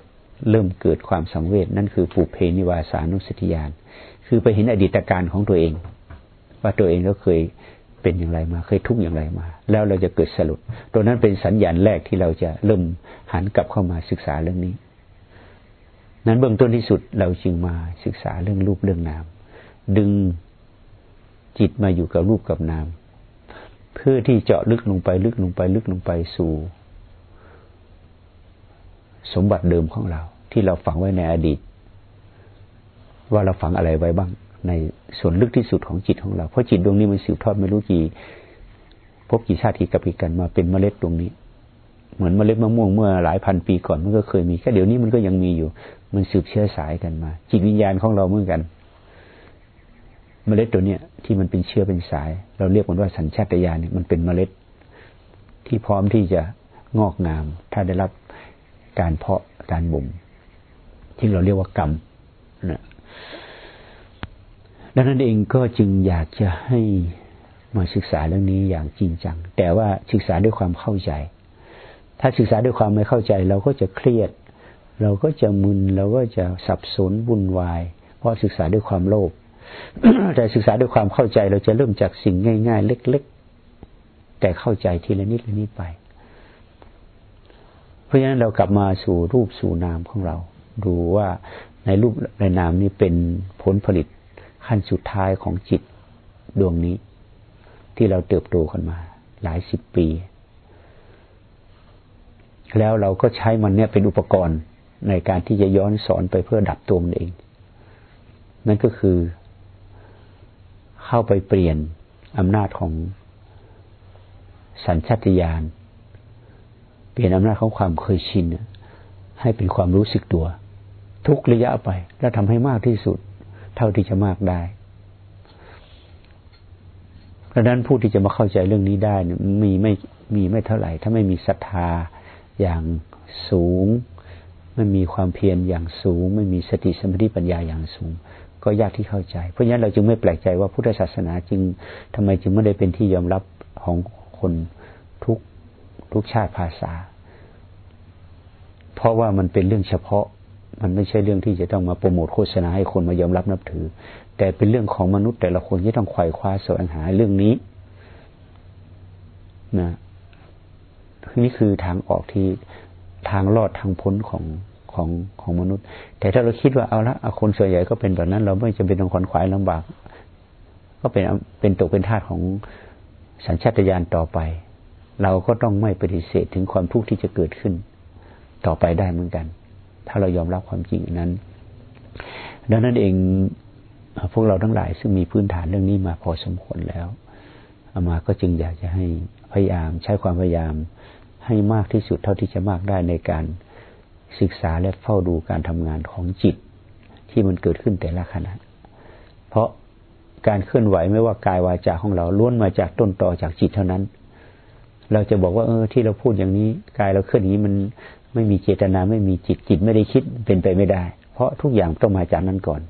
Speaker 1: เริ่มเกิดความสังเวชนั่นคือปุเพนิวาสานุสติยานคือไปเห็นอดีตการของตัวเอง ว่าตัวเองก็เคยเป็นอย่างไรมา เคยทุกข์อย่างไรมา แล้วเราจะเกิดสลุดตัวนั้นเป็นสัญญาณแรกที่เราจะเริ่มหันกลับเข้ามาศึกษาเรื่องนี้ นั้นเบื้องต้นที่สุดเราจึงมาศึกษาเรื่องรูปเรื่องนาม ดึงจิตมาอยู่กับรูปกับนาม เพื่อที่เจาะลึกลงไปลึกลงไปลึกลงไปสู่ สมบัติเดิมของเรา ที่เราฝังไว้ในอดีต ว่าเราฝังอะไรไว้บ้าง ในส่วนลึกที่สุดของจิตของเรา เพราะจิตดวงนี้มันสืบทอดไม่รู้กี่พบกี่ชาติกี่กับกี่กันมาเป็นเมล็ดตรงนี้ เหมือนเมล็ดมะม่วงเมื่อหลายพันปีก่อนมันก็เคยมีแค่เดี๋ยวนี้มันก็ยังมีอยู่ มันสืบเชื้อสายกันมา จิตวิญญาณของเราเหมือนกัน เมล็ดตัวเนี้ยที่มันเป็นเชื้อเป็นสาย เราเรียกมันว่าสัญชาตญาณเนี่ยมันเป็นเมล็ดที่พร้อมที่จะงอกงาม ถ้าได้รับการเพาะการบ่มที่เราเรียกว่ากรรมนะดังนั้นเองก็จึงอยากจะให้มาศึกษาเรื่องนี้อย่างจริงจัง แต่ว่าศึกษาด้วยความเข้าใจ ถ้าศึกษาด้วยความไม่เข้าใจ เราก็จะเครียด เราก็จะมึนเราก็จะสับสนวุ่นวาย เพราะศึกษาด้วยความโลภแต่ศึกษาด้วยความเข้าใจเราจะเริ่มจากสิ่งง่าย ๆ เล็ก ๆ แต่เข้าใจทีละนิดละนิดไป เพราะฉะนั้นเรากลับมาสู่รูปสู่นามของเรา ดูว่าในรูปในนามนี้เป็นผลผลิตขั้นสุดท้ายของจิตดวงนี้ ที่เราเติบโตกันมา หลายสิบปี แล้วเราก็ใช้มันเนี่ยเป็นอุปกรณ์ในการที่จะย้อนสอนไปเพื่อดับตัวมันเอง นั่นก็คือเข้าไปเปลี่ยนอำนาจของสัญชาตญาณเปลี่ยนอำนาจของความเคยชินให้เป็นความรู้สึกตัว ทุกระยะไป แล้วทำให้มากที่สุด เท่าที่จะมากได้ดังนั้นผู้ที่จะมาเข้าใจเรื่องนี้ได้มีไม่มีไม่เท่าไหร่ ถ้าไม่มีศรัทธา อย่างสูง ไม่มีความเพียรอย่างสูง ไม่มีสติสมาธิปัญญาอย่างสูง ก็ยากที่เข้าใจ เพราะฉะนั้นเราจึงไม่แปลกใจว่าพุทธศาสนาจึงทำไมจึงไม่ได้เป็นที่ยอมรับของคนทุกทุกชาติภาษา เพราะว่ามันเป็นเรื่องเฉพาะ มันไม่ใช่เรื่องที่จะต้องมาโปรโมทโฆษณาให้คนมายอมรับนับถือ แต่เป็นเรื่องของมนุษย์แต่ละคนที่ต้องไขว่คว้าแสวงหาเรื่องนี้นะ นี่คือทางออกที่ทางรอดทางพ้นของของของมนุษย์ แต่ถ้าเราคิดว่าเอาละคนส่วนใหญ่ก็เป็นแบบนั้น เราไม่จำเป็นต้องขอนขวายลำบาก ก็เป็นเป็นตกเป็นทาสของสัญชาตญาณต่อไป เราก็ต้องไม่ปฏิเสธถึงความทุกข์ที่จะเกิดขึ้น ต่อไปได้เหมือนกัน ถ้าเรายอมรับความจริงนั้น ดังนั้นเองพวกเราทั้งหลายซึ่งมีพื้นฐานเรื่องนี้มาพอสมควรแล้วอามาก็จึงอยากจะให้พยายามใช้ความพยายาม ให้มากที่สุดเท่าที่จะมากได้ในการศึกษาและเฝ้าดูการทำงานของจิต ที่มันเกิดขึ้นแต่ละขณะ เพราะการเคลื่อนไหวไม่ว่ากายวาจาของเราล้วนมาจากต้นต่อจากจิตเท่านั้น เราจะบอกว่าเออที่เราพูดอย่างนี้กายเราเคลื่อนอย่างนี้มันไม่มีเจตนาไม่มีจิตจิตไม่ได้คิดเป็นไปไม่ได้ เพราะทุกอย่างต้องมาจากนั้นก่อน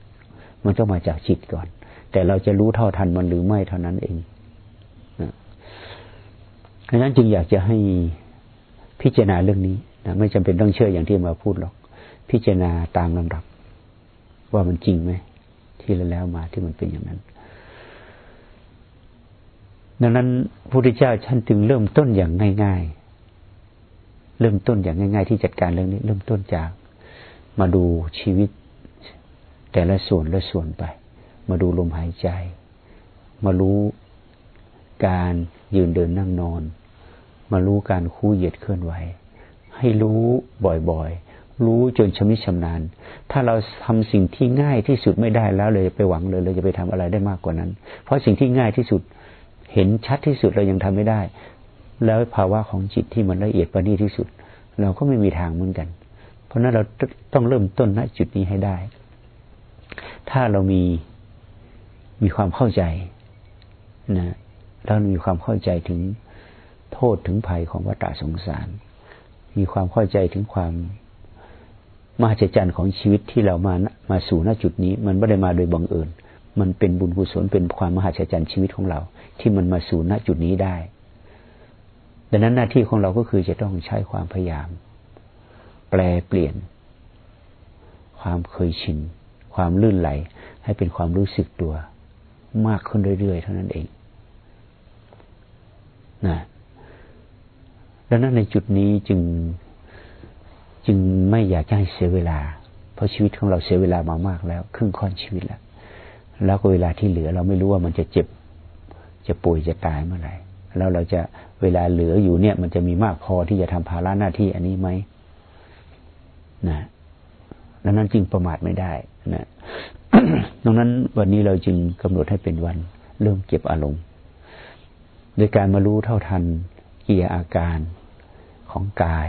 Speaker 1: มันต้องมาจากจิตก่อน แต่เราจะรู้เท่าทันมันหรือไม่เท่านั้นเองดังนั้นจึงอยากจะให้ พิจารณาเรื่องนี้นะไม่จำเป็นต้องเชื่ออย่างที่มาพูดหรอก พิจารณาตามลำดับ ว่ามันจริงไหมที่แล้วมาที่มันเป็นอย่างนั้น ดังนั้นพระพุทธเจ้าท่านจึงเริ่มต้นอย่างง่าย ๆ เริ่มต้นอย่างง่าย ๆ ที่จัดการเรื่องนี้ เริ่มต้นจากมาดูชีวิต แต่ละส่วนละส่วนไป มาดูลมหายใจ มารู้การยืนเดินนั่งนอน มารู้การคู่เหยียดเคลื่อนไหว ให้รู้บ่อยๆ รู้จนชำนิชำนาญ ถ้าเราทำสิ่งที่ง่ายที่สุดไม่ได้แล้วเลยไปหวังเลยเราจะไปทำอะไรได้มากกว่านั้น เพราะสิ่งที่ง่ายที่สุดเห็นชัดที่สุดเรายังทำไม่ได้ แล้วภาวะของจิตที่มันละเอียดประณีตที่สุด เราก็ไม่มีทางเหมือนกัน เพราะนั้นเราต้องเริ่มต้นณจุดนี้ให้ได้ ถ้าเรามีมีความเข้าใจนะเรามีความเข้าใจถึง โทษถึงภัยของวัฏสงสาร มีความเข้าใจถึงความมหัศจรรย์ของชีวิตที่เรามามาสู่ณจุดนี้ มันไม่ได้มาโดยบังเอิญ มันเป็นบุญกุศลเป็นความมหัศจรรย์ชีวิตของเรา ที่มันมาสู่ณจุดนี้ได้ ดังนั้นหน้าที่ของเราก็คือจะต้องใช้ความพยายาม แปลเปลี่ยน ความเคยชิน ความลื่นไหล ให้เป็นความรู้สึกตัว มากขึ้นเรื่อยๆ เท่านั้นเองนะ ดังนั้นในจุดนี้จึงจึงไม่อยากให้เสียเวลา เพราะชีวิตของเราเสียเวลามามากแล้ว ครึ่งค่อนชีวิตแล้ว แล้วก็เวลาที่เหลือเราไม่รู้ว่ามันจะเจ็บ จะป่วยจะตายเมื่อไหร่แล้วเราจะเวลาเหลืออยู่เนี่ย มันจะมีมากพอที่จะทำภาระหน้าที่อันนี้ไหมนะดังนั้นจึงประมาทไม่ได้นะดังนั้นวันนี้เราจึงกำหนดให้เป็นวัน เริ่มเก็บอารมณ์ โดยการมารู้เท่าทัน เกียอาการของกาย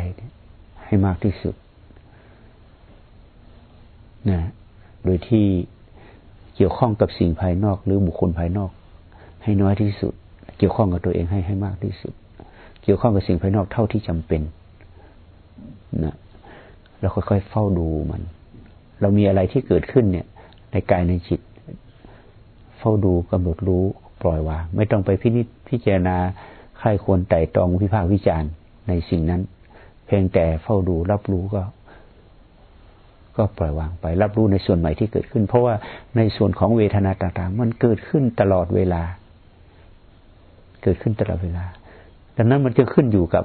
Speaker 1: ให้มากที่สุดนะโดยที่เกี่ยวข้องกับสิ่งภายนอก หรือบุคคลภายนอก ให้น้อยที่สุด เกี่ยวข้องกับตัวเองให้ให้มากที่สุด เกี่ยวข้องกับสิ่งภายนอกเท่าที่จำเป็นนะเราค่อยๆเฝ้าดูมัน เรามีอะไรที่เกิดขึ้นเนี่ย ในกายในจิต เฝ้าดูกำหนดรู้ปล่อยวางไม่ต้องไปพินิจพิจารณา ใครควรไต่ตรองพิพากษ์วิจารณ์ในสิ่งนั้น เพียงแต่เฝ้าดูรับรู้ก็ ก็ปล่อยวางไป รับรู้ในส่วนใหม่ที่เกิดขึ้น เพราะว่าในส่วนของเวทนาต่างๆ มันเกิดขึ้นตลอดเวลา เกิดขึ้นตลอดเวลา ดังนั้นมันจะขึ้นอยู่กับ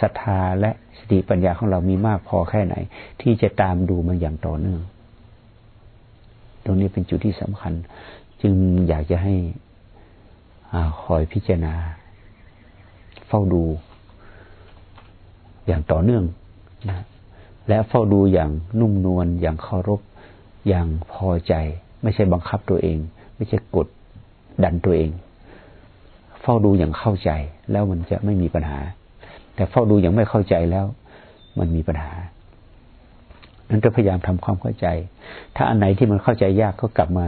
Speaker 1: ศรัทธาและสติปัญญาของเรามีมากพอแค่ไหน ที่จะตามดูมันอย่างต่อเนื่อง ตรงนี้เป็นจุดที่สำคัญ จึงอยากจะให้อคอยพิจารณา เฝ้าดู อย่างต่อเนื่องนะและเฝ้าดูอย่างนุ่มนวลอย่างเคารพ อย่างพอใจ ไม่ใช่บังคับตัวเอง ไม่ใช่กดดันตัวเอง เฝ้าดูอย่างเข้าใจแล้วมันจะไม่มีปัญหา แต่เฝ้าดูอยังไม่เข้าใจแล้ว มันมีปัญหานั้นจะพยายามทำความเข้าใจ ถ้าอันไหนที่มันเข้าใจยากก็กลับมา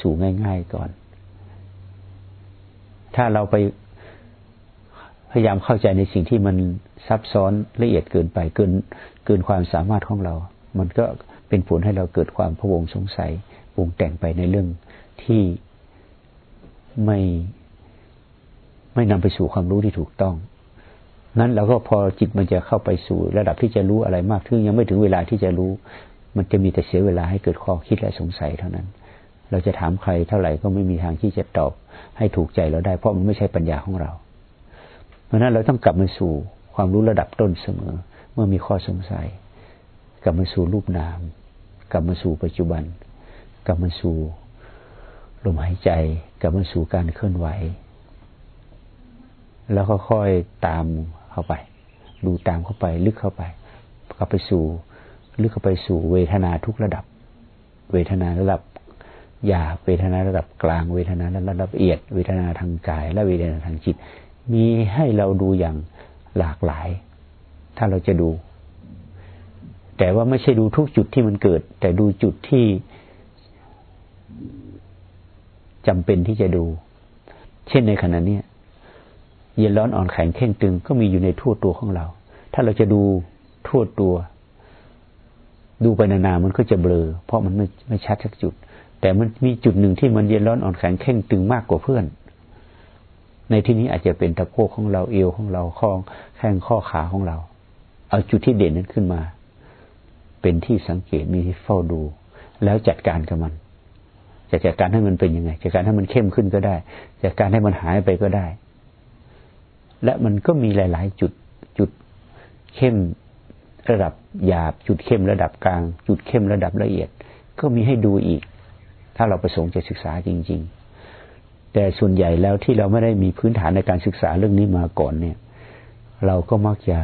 Speaker 1: สู่ง่าย ๆก่อน ถ้าเราไป พยายามเข้าใจในสิ่งที่มันซับซ้อนละเอียดเกินไปเกินเกินความสามารถของเรา มันก็เป็นผลให้เราเกิดความพะวงสงสัยปรุงแต่งไปในเรื่องที่ไม่ไม่นำไปสู่ความรู้ที่ถูกต้องนั้นเราก็พอจิตมันจะเข้าไปสู่ระดับที่จะรู้อะไรมากถึงยังไม่ถึงเวลาที่จะรู้ มันจะมีแต่เสียเวลาให้เกิดข้อคิดและสงสัยเท่านั้น เราจะถามใครเท่าไหร่ก็ไม่มีทางที่จะตอบให้ถูกใจเราได้ เพราะมันไม่ใช่ปัญญาของเรา เพราะนั้นเราต้องกลับมาสู่ความรู้ระดับต้นเสมอ เมื่อมีข้อสงสัย กลับมาสู่รูปนาม กลับมาสู่ปัจจุบัน กลับมาสู่ลมหายใจ กลับมาสู่การเคลื่อนไหว แล้วค่อยๆตามเข้าไป ดูตามเข้าไป ลึกเข้าไปเข้าไปสู่ลึกเข้าไปสู่เวทนาทุกระดับ เวทนาระดับหยาเวทนาระดับกลาง เวทนาระดับละเอียด เวทนาทางกาย และเวทนาทางจิต มีให้เราดูอย่างหลากหลาย ถ้าเราจะดู แต่ว่าไม่ใช่ดูทุกจุดที่มันเกิด แต่ดูจุดที่จำเป็นที่จะดู เช่นในขณะนี้เย็นร้อนอ่อนแข็งเข่งตึง ก็มีอยู่ในทั่วตัวของเรา ถ้าเราจะดูทั่วตัว ดูไปนานๆมันก็จะเบลอ เพราะมันไม่ไม่ชัดสักจุด แต่มันมีจุดหนึ่งที่มันเย็นร้อนอ่อนแข็งเข่งตึงมากกว่าเพื่อน ในที่นี้อาจจะเป็นตะโพกของเราเอวของเราข้อแข้งข้อขาของเรา เอาจุดที่เด่นนั้นขึ้นมา เป็นที่สังเกตมีที่เฝ้าดู แล้วจัดการกับมันจะจัดการให้มันเป็นยังไงจัดการให้มันเข้มขึ้นก็ได้จัดการให้มันหายไปก็ได้ และมันก็มีหลาย ๆ จุดจุดเข้มระดับหยาบ จุดเข้มระดับกลาง จุดเข้มระดับละเอียด ก็มีให้ดูอีก ถ้าเราประสงค์จะศึกษาจริง ๆ แต่ส่วนใหญ่แล้วที่เราไม่ได้มีพื้นฐานในการศึกษาเรื่องนี้มาก่อนเนี่ย เราก็มักจะ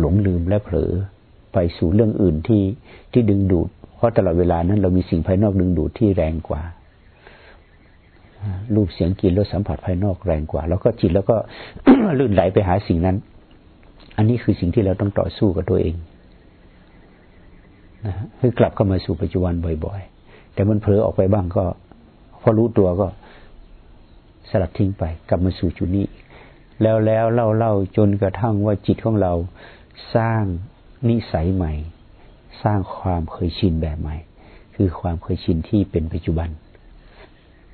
Speaker 1: หลงลืมและเผลอไปสู่เรื่องอื่นที่ที่ดึงดูด เพราะตลอดเวลานั้นเรามีสิ่งภายนอกดึงดูดที่แรงกว่า รูปเสียงกลิ่นรสสัมผัสภายนอกแรงกว่า แล้วก็จิตแล้วก็ลื่นไหลไปหาสิ่งนั้น อันนี้คือสิ่งที่เราต้องต่อสู้กับตัวเองนะคือกลับเข้ามาสู่ปัจจุบันบ่อย ๆ แต่มันเผลอออกไปบ้างก็ พอรู้ตัวก็ สลัดทิ้งไป กลับมาสู่จุดนี้ แล้วแล้วเล่าเล่าจนกระทั่งว่าจิตของเราสร้างนิสัยใหม่ สร้างความเคยชินแบบใหม่ คือความเคยชินที่เป็นปัจจุบัน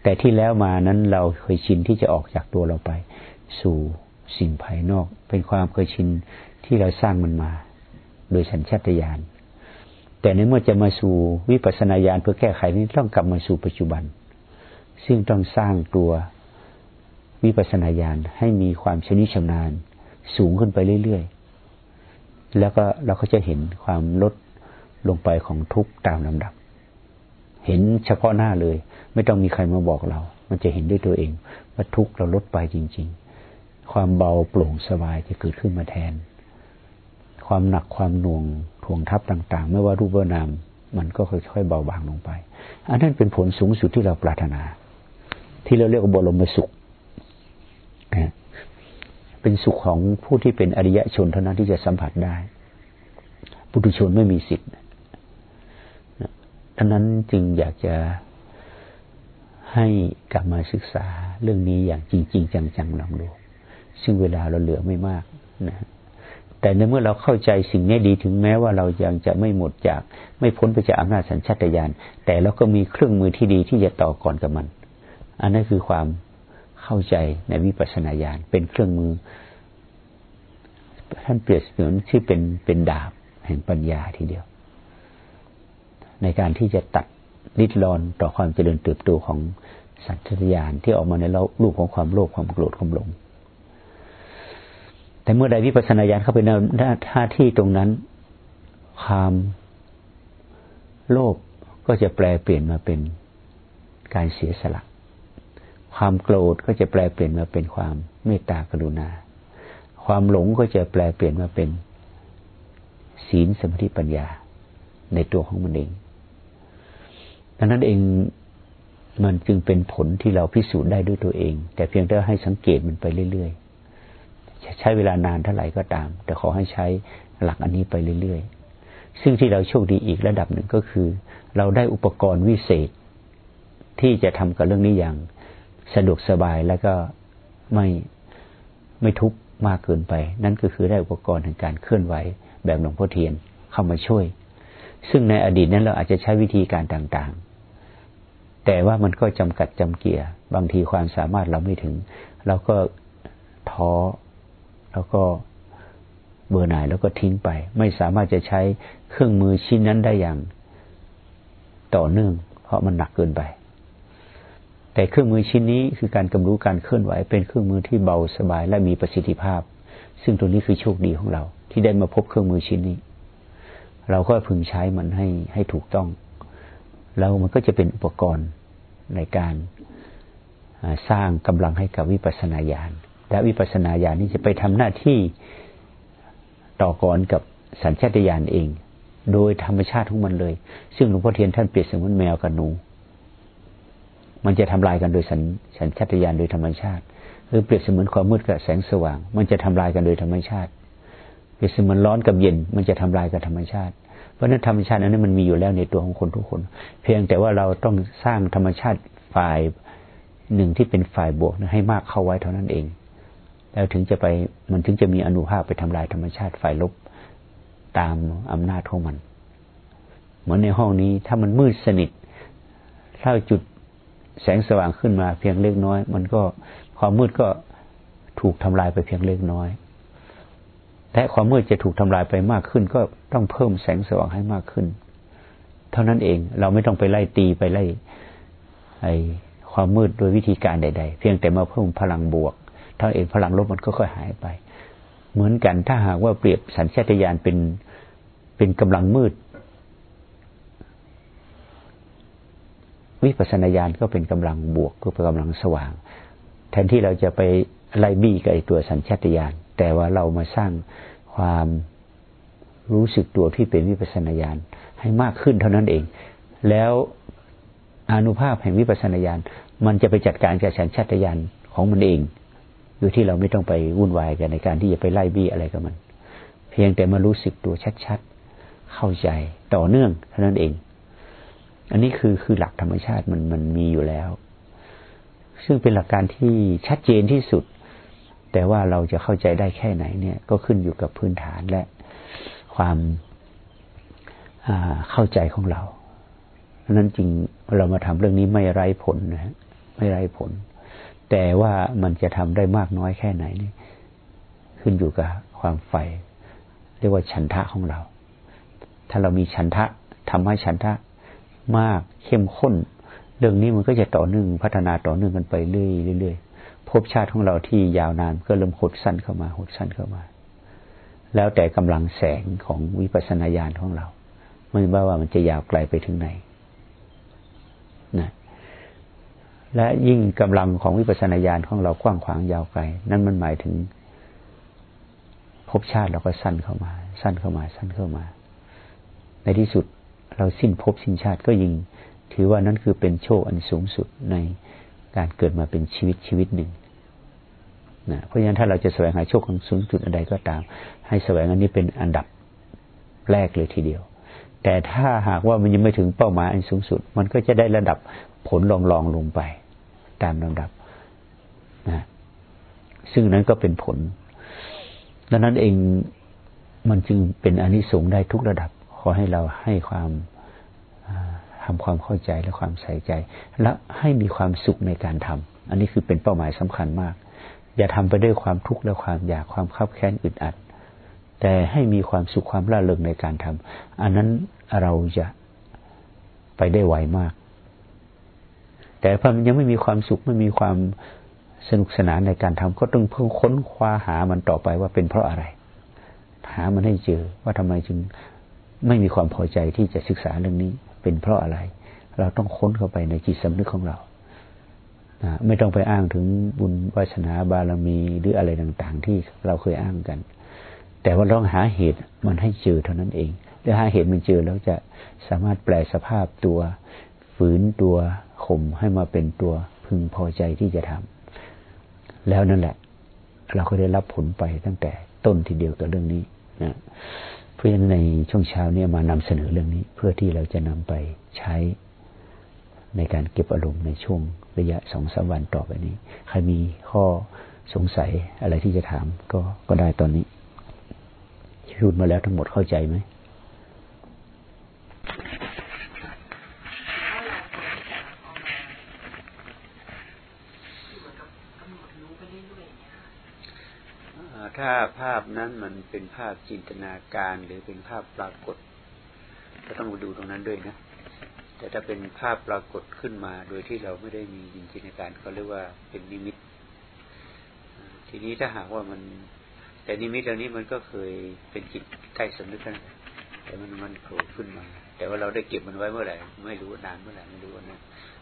Speaker 1: แต่ที่แล้วมานั้นเราเคยชินที่จะออกจากตัวเราไป สู่สิ่งภายนอก เป็นความเคยชินที่เราสร้างมันมา โดยสัญชาตญาณแต่ในเมื่อจะมาสู่วิปัสสนาญาณเพื่อแก้ไขนี้ต้องกลับมาสู่ปัจจุบัน ซึ่งต้องสร้างตัว วิปัสสนาญาณให้มีความชนิชำนาญ สูงขึ้นไปเรื่อยๆ แล้วก็เราก็จะเห็นความลดลงไปของทุกตามลำดับ เห็นเฉพาะหน้าเลย ไม่ต้องมีใครมาบอกเรา มันจะเห็นด้วยตัวเองว่าทุกเราลดไปจริง ๆ ความเบาโปร่งสบายจะเกิดขึ้นมาแทน ความหนักความหน่วงทวงทับต่าง ๆ ไม่ว่ารูปว่านามมันก็ค่อยๆเบาบางลงไป อันนั้นเป็นผลสูงสุดที่เราปรารถนา ที่เราเรียกว่าบรมสุข เป็นสุขของผู้ที่เป็นอริยชนเท่านั้นที่จะสัมผัสได้ปุถุชนไม่มีสิทธิ์ดังนั้นจึงอยากจะให้กลับมาศึกษาเรื่องนี้อย่างจริงๆจังๆลองดูซึ่งเวลาเราเหลือไม่มากนะแต่ในเมื่อเราเข้าใจสิ่งนี้ดีถึงแม้ว่าเรายังจะไม่หมดจาก ไม่พ้นไปจากอำนาจสัญชาตญาณแต่เราก็มีเครื่องมือที่ดีที่จะต่อก่อนกับมัน อันนั้นคือความ เข้าใจในวิปัสสนาญาณเป็นเครื่องมือ ท่านเปรียบเสมือนที่เป็นเป็นดาบแห่งปัญญาทีเดียว ในการที่จะตัดลิดรอนต่อความเจริญเติบโตของสัตว์ญาณที่ออกมาในรูปของความโลภความโกรธความหลง แต่เมื่อใดวิปัสสนาญาณเข้าไปในหน้าที่ตรงนั้น ความโลภก็จะแปลเปลี่ยนมาเป็นการเสียสละ ความโกรธก็จะแปลเปลี่ยนมาเป็นความเมตตากรุณา ความหลงก็จะแปลเปลี่ยนมาเป็นศีลสมาธิปัญญาในตัวของมันเองดังนั้นเองมันจึงเป็นผลที่เราพิสูจน์ได้ด้วยตัวเอง แต่เพียงแต่ให้สังเกตมันไปเรื่อยๆ ใช้เวลานานเท่าไหร่ก็ตาม แต่ขอให้ใช้หลักอันนี้ไปเรื่อยๆ ซึ่งที่เราโชคดีอีกระดับหนึ่งก็คือ เราได้อุปกรณ์วิเศษที่จะทำกับเรื่องนี้อย่าง สะดวกสบายแล้วก็ไม่ไม่ทุกข์มากเกินไป นั่นก็คือได้อุปกรณ์ในการเคลื่อนไหวแบบหลวงพ่อเทียนเข้ามาช่วย ซึ่งในอดีตนั้นเราอาจจะใช้วิธีการต่างๆ แต่ว่ามันก็จำกัดจำเกียร์บางทีความสามารถเราไม่ถึง เราก็ท้อแล้วก็เบื่อหน่ายแล้วก็ทิ้งไป ไม่สามารถจะใช้เครื่องมือชิ้นนั้นได้อย่างต่อเนื่อง เพราะมันหนักเกินไป แต่เครื่องมือชิ้นนี้คือการกำรู้การเคลื่อนไหว เป็นเครื่องมือที่เบาสบายและมีประสิทธิภาพ ซึ่งตัวนี้คือโชคดีของเรา ที่ได้มาพบเครื่องมือชิ้นนี้ เราก็พึงใช้มันให้ให้ถูกต้อง แล้วมันก็จะเป็นอุปกรณ์ในการสร้างกำลังให้กับวิปัสสนาญาณและวิปัสสนาญาณนี้จะไปทำหน้าที่ต่อกรกับสัญชาตญาณเอง โดยธรรมชาติของมันเลย ซึ่งหลวงพ่อเทียนท่านเปรียบเสมือนแมวกับหนู มันจะทำลายกันโดยสัญสัญชาตญาณโดยธรรมชาติหรือเปรียบเสมือนความมืดกับแสงสว่าง มันจะทำลายกันโดยธรรมชาติเปรียบเสมือนร้อนกับเย็น มันจะทำลายกับธรรมชาติ เพราะนั้นธรรมชาตินั้นมันมีอยู่แล้วในตัวของคนทุกคน เพียงแต่ว่าเราต้องสร้างธรรมชาติฝ่ายหนึ่งที่เป็นฝ่ายบวกให้มากเข้าไว้เท่านั้นเอง แล้วถึงจะไปมันถึงจะมีอนุภาพไปทำลายธรรมชาติฝ่ายลบตามอำนาจของมัน เหมือนในห้องนี้ถ้ามันมืดสนิทถ้าจุด แสงสว่างขึ้นมาเพียงเล็กน้อย มันก็ความมืดก็ถูกทำลายไปเพียงเล็กน้อยแต่ความมืดจะถูกทำลายไปมากขึ้น ก็ต้องเพิ่มแสงสว่างให้มากขึ้น เท่านั้นเองเราไม่ต้องไปไล่ตีไปไล่ไอความมืดโดยวิธีการใด ๆ เพียงแต่มาเพิ่มพลังบวก เท่าเองพลังลบมันก็ค่อยหายไป เหมือนกันถ้าหากว่าเปรียบสัญชาตญาณเป็นเป็นกำลังมืด วิปัสนาญาณก็เป็นกำลังบวกก็เป็นกำลังสว่าง แทนที่เราจะไปไล่บี้กับไอตัวสัญชาตญาณแต่ว่าเรามาสร้างความรู้สึกตัวที่เป็นวิปัสนาญาณให้มากขึ้นเท่านั้นเอง แล้วอนุภาพแห่งวิปัสสนาญาณมันจะไปจัดการกับสัญชาตญาณของมันเองโดยที่เราไม่ต้องไปวุ่นวายกันในการที่จะไปไล่บี้อะไรกับมัน เพียงแต่มารู้สึกตัวชัดๆ เข้าใจต่อเนื่องเท่านั้นเอง อันนี้คือคือหลักธรรมชาติมันมันมีอยู่แล้ว ซึ่งเป็นหลักการที่ชัดเจนที่สุด แต่ว่าเราจะเข้าใจได้แค่ไหนเนี่ย ก็ขึ้นอยู่กับพื้นฐานและความเข้าใจของเราะนั้นจริงเรามาทำเรื่องนี้ไม่ไร้ผลนะฮะไม่ไร้ผล แต่ว่ามันจะทำได้มากน้อยแค่ไหนนี่ขึ้นอยู่กับความใฝ่เรียกว่าฉันทะของเรา ถ้าเรามีฉันทะทำให้ฉันทะ มากเข้มข้น เรื่องนี้มันก็จะต่อเนื่องพัฒนาต่อเนื่องกันไปเรื่อยๆภพชาติของเราที่ยาวนานก็เริ่มหดสั้นเข้ามาหดสั้นเข้ามา แล้วแต่กำลังแสงของวิปัสสนาญาณของเรา ไม่ว่าว่ามันจะยาวไกลไปถึงไหนนะและยิ่งกำลังของวิปัสสนาญาณของเรากว้างขวางยาวไกล นั่นมันหมายถึงภพชาติเราก็สั้นเข้ามา สั้นเข้ามา สั้นเข้ามา ในที่สุด เราสิ้นภพสิ้นชาติก็ยิ่ง ถือว่านั้นคือเป็นโชคอันสูงสุดในการเกิดมาเป็นชีวิตชีวิตหนึ่งนะเพราะฉะนั้นถ้าเราจะแสวงหาโชคของสูงสุดอันใดก็ตาม ให้แสวงอันนี้เป็นอันดับแรกเลยทีเดียว แต่ถ้าหากว่ามันยังไม่ถึงเป้าหมายอันสูงสุด มันก็จะได้ระดับผลรองรองลงไป ตามลำดับนะซึ่งนั้นก็เป็นผลดังนั้นเองมันจึงเป็นอนิสงส์ได้ทุกระดับ อให้เราให้ความทำความเข้าใจและความใส่ใจ และให้มีความสุขในการทำอันนี้คือเป็นเป้าหมายสำคัญมาก อย่าทำไปด้วยความทุกข์และความอยากความคับแค้นอึดอัด แต่ให้มีความสุขความร่าเริงในการทำอันนั้นเราจะไปได้ไวมาก แต่พอมันยังไม่มีความสุขไม่มีความสนุกสนานในการทำก็ต้องเพิ่งค้นคว้าหามันต่อไปว่าเป็นเพราะอะไร หามันให้เจอว่าทำไมจึง ไม่มีความพอใจที่จะศึกษาเรื่องนี้ เป็นเพราะอะไร เราต้องค้นเข้าไปในจิตสำนึกของเราไม่ต้องไปอ้างถึงบุญวาสนาบารมีหรืออะไรต่าง ๆ ที่เราเคยอ้างกัน แต่ว่าต้องหาเหตุมันให้เจอเท่านั้นเองแล้วหาเหตุมันเจอแล้วจะสามารถแปลสภาพตัวฝืนตัวข่มให้มาเป็นตัวพึงพอใจที่จะทำแล้วนั่นแหละ เราก็ได้รับผลไปตั้งแต่ต้นทีเดียวกับเรื่องนี้นะ เพราะฉะนั้นในช่วงเช้าเนี่ยมานำเสนอเรื่องนี้ เพื่อที่เราจะนำไปใช้ในการเก็บอารมณ์ในช่วงระยะสองสาวันต่อไปนี้ ใครมีข้อสงสัยอะไรที่จะถามก็ก็ได้ตอนนี้พูดมาแล้วทั้งหมดเข้าใจไหม ถ้าภาพนั้นมันเป็นภาพจินตนาการหรือเป็นภาพปรากฏ ก็ต้องมาดูตรงนั้นด้วยนะ แต่ถ้าเป็นภาพปรากฏขึ้นมา โดยที่เราไม่ได้มีจินตนาการเขาเรียกว่าเป็นนิมิต ทีนี้ถ้าหากว่ามัน แต่นิมิตเหล่านี้มันก็เคยเป็นจิตใกล้สำนึกนแต่มันมันโผล่ขึ้นมา แต่ว่าเราได้เก็บมันไว้เมื่อไหร่ไม่รู้นานเมื่อไหร่ไม่รู้นะ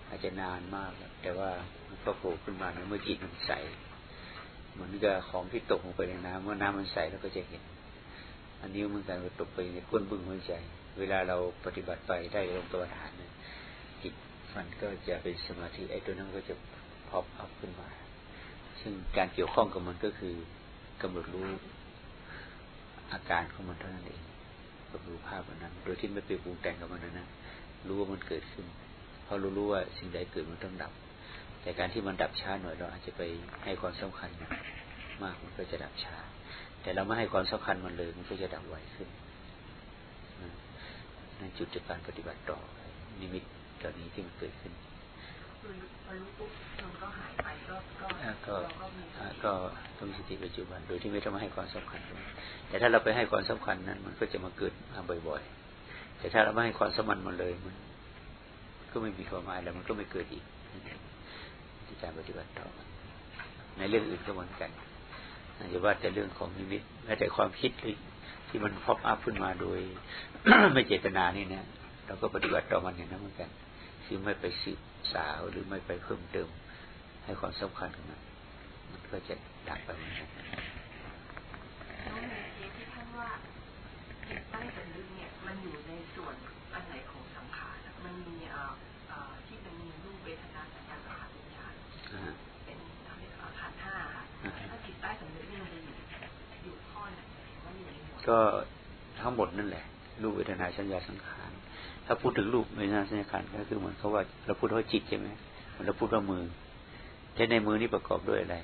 Speaker 1: อาจจะนานมากแต่ว่ามันก็โผล่ขึ้นมาเมื่อจิตมันใส เหมือนกับของที่ตกลงไปในน้ำเมื่อน้ำมันใสเราก็จะเห็น อันนี้มันการตกไปในก้นบึ้งหัวใจ เวลาเราปฏิบัติไปได้ลงตัวฐานเนี่ยจิตมันก็จะเป็นสมาธิไอ้ตัวนั้นก็จะพอบอัพขึ้นมา ซึ่งการเกี่ยวข้องกับมันก็คือกำหนดรู้อาการของมันเท่านั้นเองกำหนดรู้ภาพมันนั้น โดยที่ไม่ไปปรุงแต่งกับมันนั้นนะรู้ว่ามันเกิดขึ้นเพราะรู้รู้ว่าสิ่งใดเกิดมันต้องดับ แต่การที่มันดับช้าหน่อยเราอาจจะไปให้ความสำคัญมากมันก็จะดับช้า แต่เราไม่ให้ความสำคัญมันเลยมันก็จะดับไวขึ้นนั่นจุดจากการปฏิบัติต่อนิมิตเหล่านี้ที่มันเกิดขึ้นก็ก็ต้องสติปัจจุบันโดยที่ไม่ต้องมาให้ความสำคัญ แต่ถ้าเราไปให้ความสำคัญนั้น มันก็จะมาเกิดมาบ่อย ๆ แต่ถ้าเราไม่ให้ความสำคัญมันเลยมัน ก็ไม่มีความหมายแล้วมันก็ไม่เกิดอีกที่ การปฏิบัติต่อ ในเรื่องอื่นก็เหมือนกันอย่าว่าแต่เรื่องของนิมิตแม้แต่ความคิดที่มันพอบอัพขึ้นมาโดย ไม่เจตนานี่นะเราก็ปฏิบัติต่อมันอย่างนั้นเหมือนกันคือไม่ไปสืบสาวหรือไม่ไปเพิ่มเติม ให้ความสำคัญกับมันมันก็จะดับไปเหมือนกันตั้งแต่ลึกเนี่ยมันอยู่ในส่วนอันไหนของสังขารมันมีเป็นขันห้าถ้าจิตใต้สำนึกนี่มันจะอยู่อยู่ข้อไหนว่าอยู่ในหมด ก็ทั้งหมดนั่นแหละ รูปเวทนาสัญญาสังขาร ถ้าพูดถึงรูปเวทนาสัญญาสังขารก็คือเหมือนเขาว่าเราพูดว่าจิตใช่ไหมเราพูดว่ามือแต่ในมือนี่ประกอบด้วยอะไร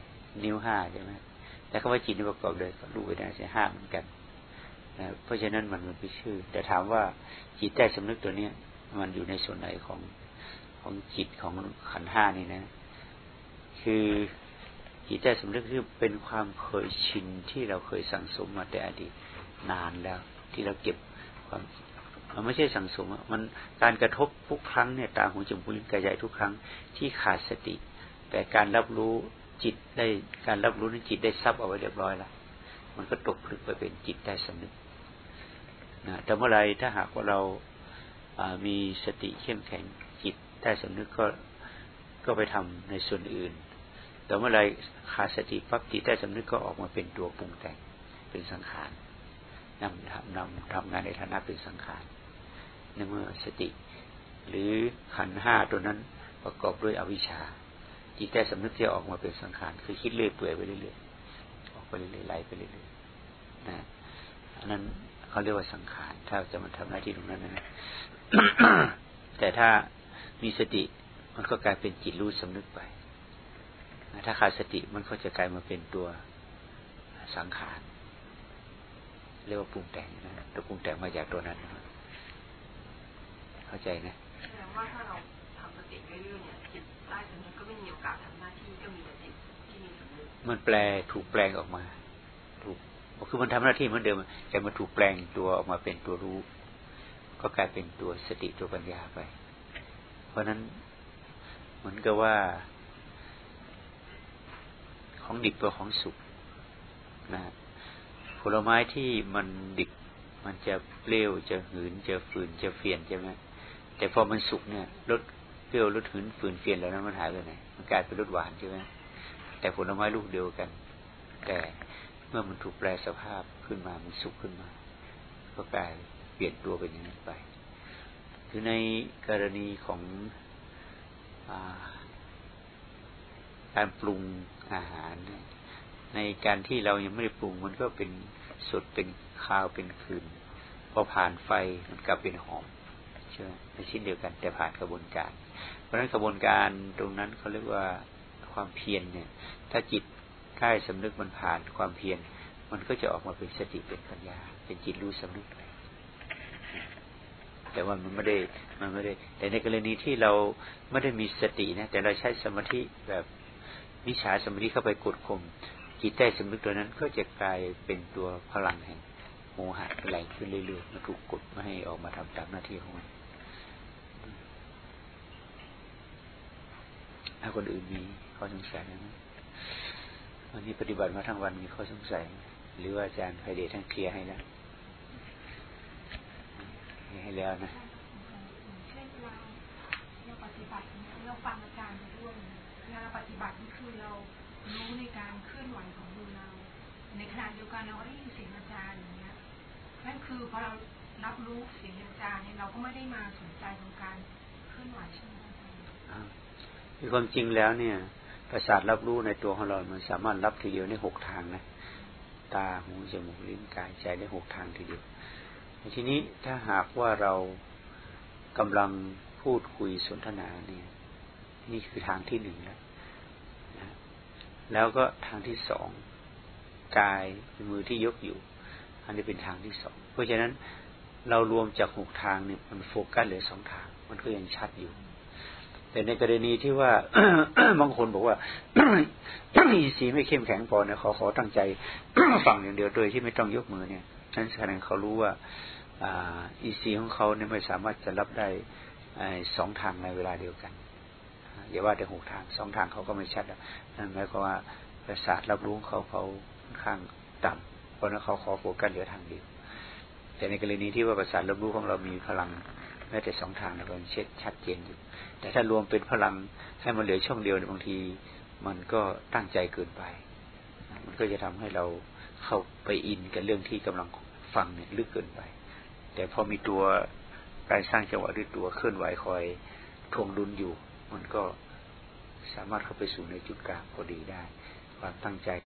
Speaker 1: นิ้วห้าใช่ไหมแต่คำว่าจิตนี่ประกอบด้วยรูปเวทนาสัญญาห้าเหมือนกันเพราะฉะนั้นมันมันเป็นชื่อ แต่ถามว่าจิตใต้สำนึกตัวเนี้ยมันอยู่ในส่วนไหนของของจิตของขันห้านี่นะ คือจิตใจสำนึกคือเป็นความเคยชินที่เราเคยสั่งสมมาแต่อดีต นานแล้ว ที่เราเก็บความมันไม่ใช่สังสมมันการกระทบทุกครั้งเนี่ยตาหูจมูกลิ้นกายใจทุกครั้งที่ขาดสติ แต่การรับรู้จิตได้การรับรู้นั้นจิตได้ซับเอาไว้เรียบร้อยแล้วมันก็ตกผลึกไปเป็นจิตได้สำนึกนะแต่เมื่อไรถ้าหากว่าเรามีสติเข้มแข็งจิตได้สำนึกก็ก็ไปทำในส่วนอื่น แต่เมื่อไรขาดสติปั๊บจิตได้สำนึกก็ออกมาเป็นตัวปรุงแต่งเป็นสังขาร นำทำนำทำงานในฐานะเป็นสังขารในเมื่อสติ หรือขันห้าตัวนั้นประกอบด้วยอวิชชาจิตได้สำนึกที่ออกมาเป็นสังขารคือคิดเรื่อยเปื่อยไปเรื่อยๆออกไปเรื่อยๆไหลไปเรื่อยๆนะอันนั้นเขาเรียกว่าสังขารถ้าจะมาทำหน้าที่ตรงนั้นนะแต่ถ้ามีสติมันก็กลายเป็นจิตรู้สำนึกไปถ้าขาดสติมันก็จะกลายมาเป็นตัวสังขาร เรียกว่าปรุงแต่งนะตัวปรุงแต่งมาจากตัวนั้น เข้าใจนะ
Speaker 2: แสดงว่าถ้าเราทำสติเรื่อยๆเนี่ยจิตใต้สำนึกก็ไม่มีโอกาสทำหน้าที่ก็มีแต่จิตที่มีสำนึก
Speaker 1: มันแปลถูกแปลงออกมา ถูกคือมันทำหน้าที่เหมือนเดิม แต่มันถูกแปลงตัวออกมาเป็นตัวรู้ ก็กลายเป็นตัวสติตัวปัญญาไป เพราะนั้นเหมือนกับว่า ของดิบกับของสุกนะ ผลไม้ที่มันดิบมันจะเปรี้ยวจะหืนจะฝืนจะเฟียนใช่ไหมแต่พอมันสุกเนี่ยรสเปรี้ยวรสหืนฝืนเฟียนแล้วนั้นมันหายไปไหนมันกลายเป็นรสหวานใช่ไหมแต่ผลไม้ลูกเดียวกัน แต่เมื่อมันถูกแปลสภาพขึ้นมามันสุกขึ้นมา ก็กลายเปลี่ยนตัวเป็นอย่างนั้นไปคือในกรณีของการปรุงอาหาร ในการที่เรายังไม่ได้ปรุงมันก็เป็นสดเป็นข้าวเป็นคืนพอผ่านไฟมันกลับเป็นหอมใช่ไหมในชิ้นเดียวกันแต่ผ่านกระบวนการ เพราะฉะนั้นกระบวนการตรงนั้นเขาเรียกว่าความเพียรเนี่ย ถ้าจิตค่ายสำนึกมันผ่านความเพียรมันก็จะออกมาเป็นสติเป็นปัญญา เป็นจิตรู้สำนึกเลยแต่ว่ามันไม่ได้มันไม่ได้ แต่ในกรณีที่เราไม่ได้มีสตินะแต่เราใช้สมาธิแบบวิชาสมาธิเข้าไปกดข่ม จิตใต้สำนึกตัวนั้นก็จะกลายเป็นตัวพลังแห่งโมหะไหลขึ้นเรื่อยๆมันถูกกดไม่ให้ออกมาทำตามหน้าที่ของมันถ้าคนอื่นมีข้อสงสัยนะวันนี้ปฏิบัติมาทั้งวันมีข้อสงสัย หรือว่าอาจารย์ไพเดชท่านเคลียร์ให้แล้วให้แล้วนะ
Speaker 3: เราปฏิบัติเราฟังอาจารย์ด้วยเวลาปฏิบัตินี่คือเรา รู้ในการเคลื่อนไหวของมือเรา ในขณะเดียวกันเราก็ได้ยินเสียงอาจารย์อย่างเงี้ยนั่นคือพอเรารับรู้เสียงอาจารย์เนี่ยเราก็ไม่ได้มาสนใจตรงการเคลื่อนไหวใช่ไหม
Speaker 1: คือความจริงแล้วเนี่ยประสาทรับรู้ในตัวของเรา มันสามารถรับทีเดียวในหกทางนะ ตา หู จมูก ลิ้น กาย ใจได้หกทางทีเดียว ทีนี้ถ้าหากว่าเรากำลังพูดคุยสนทนาเนี่ย นี่คือทางที่หนึ่งแล้ว แล้วก็ทางที่สองกายมือที่ยกอยู่ อันนี้เป็นทางที่สอง เพราะฉะนั้นเรารวมจากหกทางเนี่ยมันโฟกัสเหลือสองทาง มันก็ยังชัดอยู่ แต่ในกรณีที่ว่าบางคนบอกว่าอีสีไม่เข้มแข็งพอเนี่ยขอขอตั้งใจฟังอย่างเดียวโดยที่ไม่ต้องยกมือเนี่ยนั้นแสดงเขารู้ว่าอีซีของเขาเนี่ยไม่สามารถจะรับได้สองทางในเวลาเดียวกัน อย่าว่าแต่หกทางสองทางเขาก็ไม่ชัดนั่นหมายความว่าประสาทรับรู้เขาเขาค่อนข้างต่ำเพราะนั้นเขาขอโฟกัสเหลือทางเดียวแต่ในกรณีที่ว่าประสาทรับรู้ของเรามีพลังแม้แต่สองทางเราเช็ดชัดเจนอยู่ แต่ถ้ารวมเป็นพลังให้มันเหลือช่องเดียวในบางที มันก็ตั้งใจเกินไป มันก็จะทำให้เราเข้าไปอินกับเรื่องที่กำลังฟังเนี่ยลึกเกินไป แต่พอมีตัวการสร้างจังหวะด้วยตัวเคลื่อนไหวคอยทวงดุลอยู่ มันก็สามารถเข้าไปสู่ในจุดกลางพอดีได้ ความตั้งใจ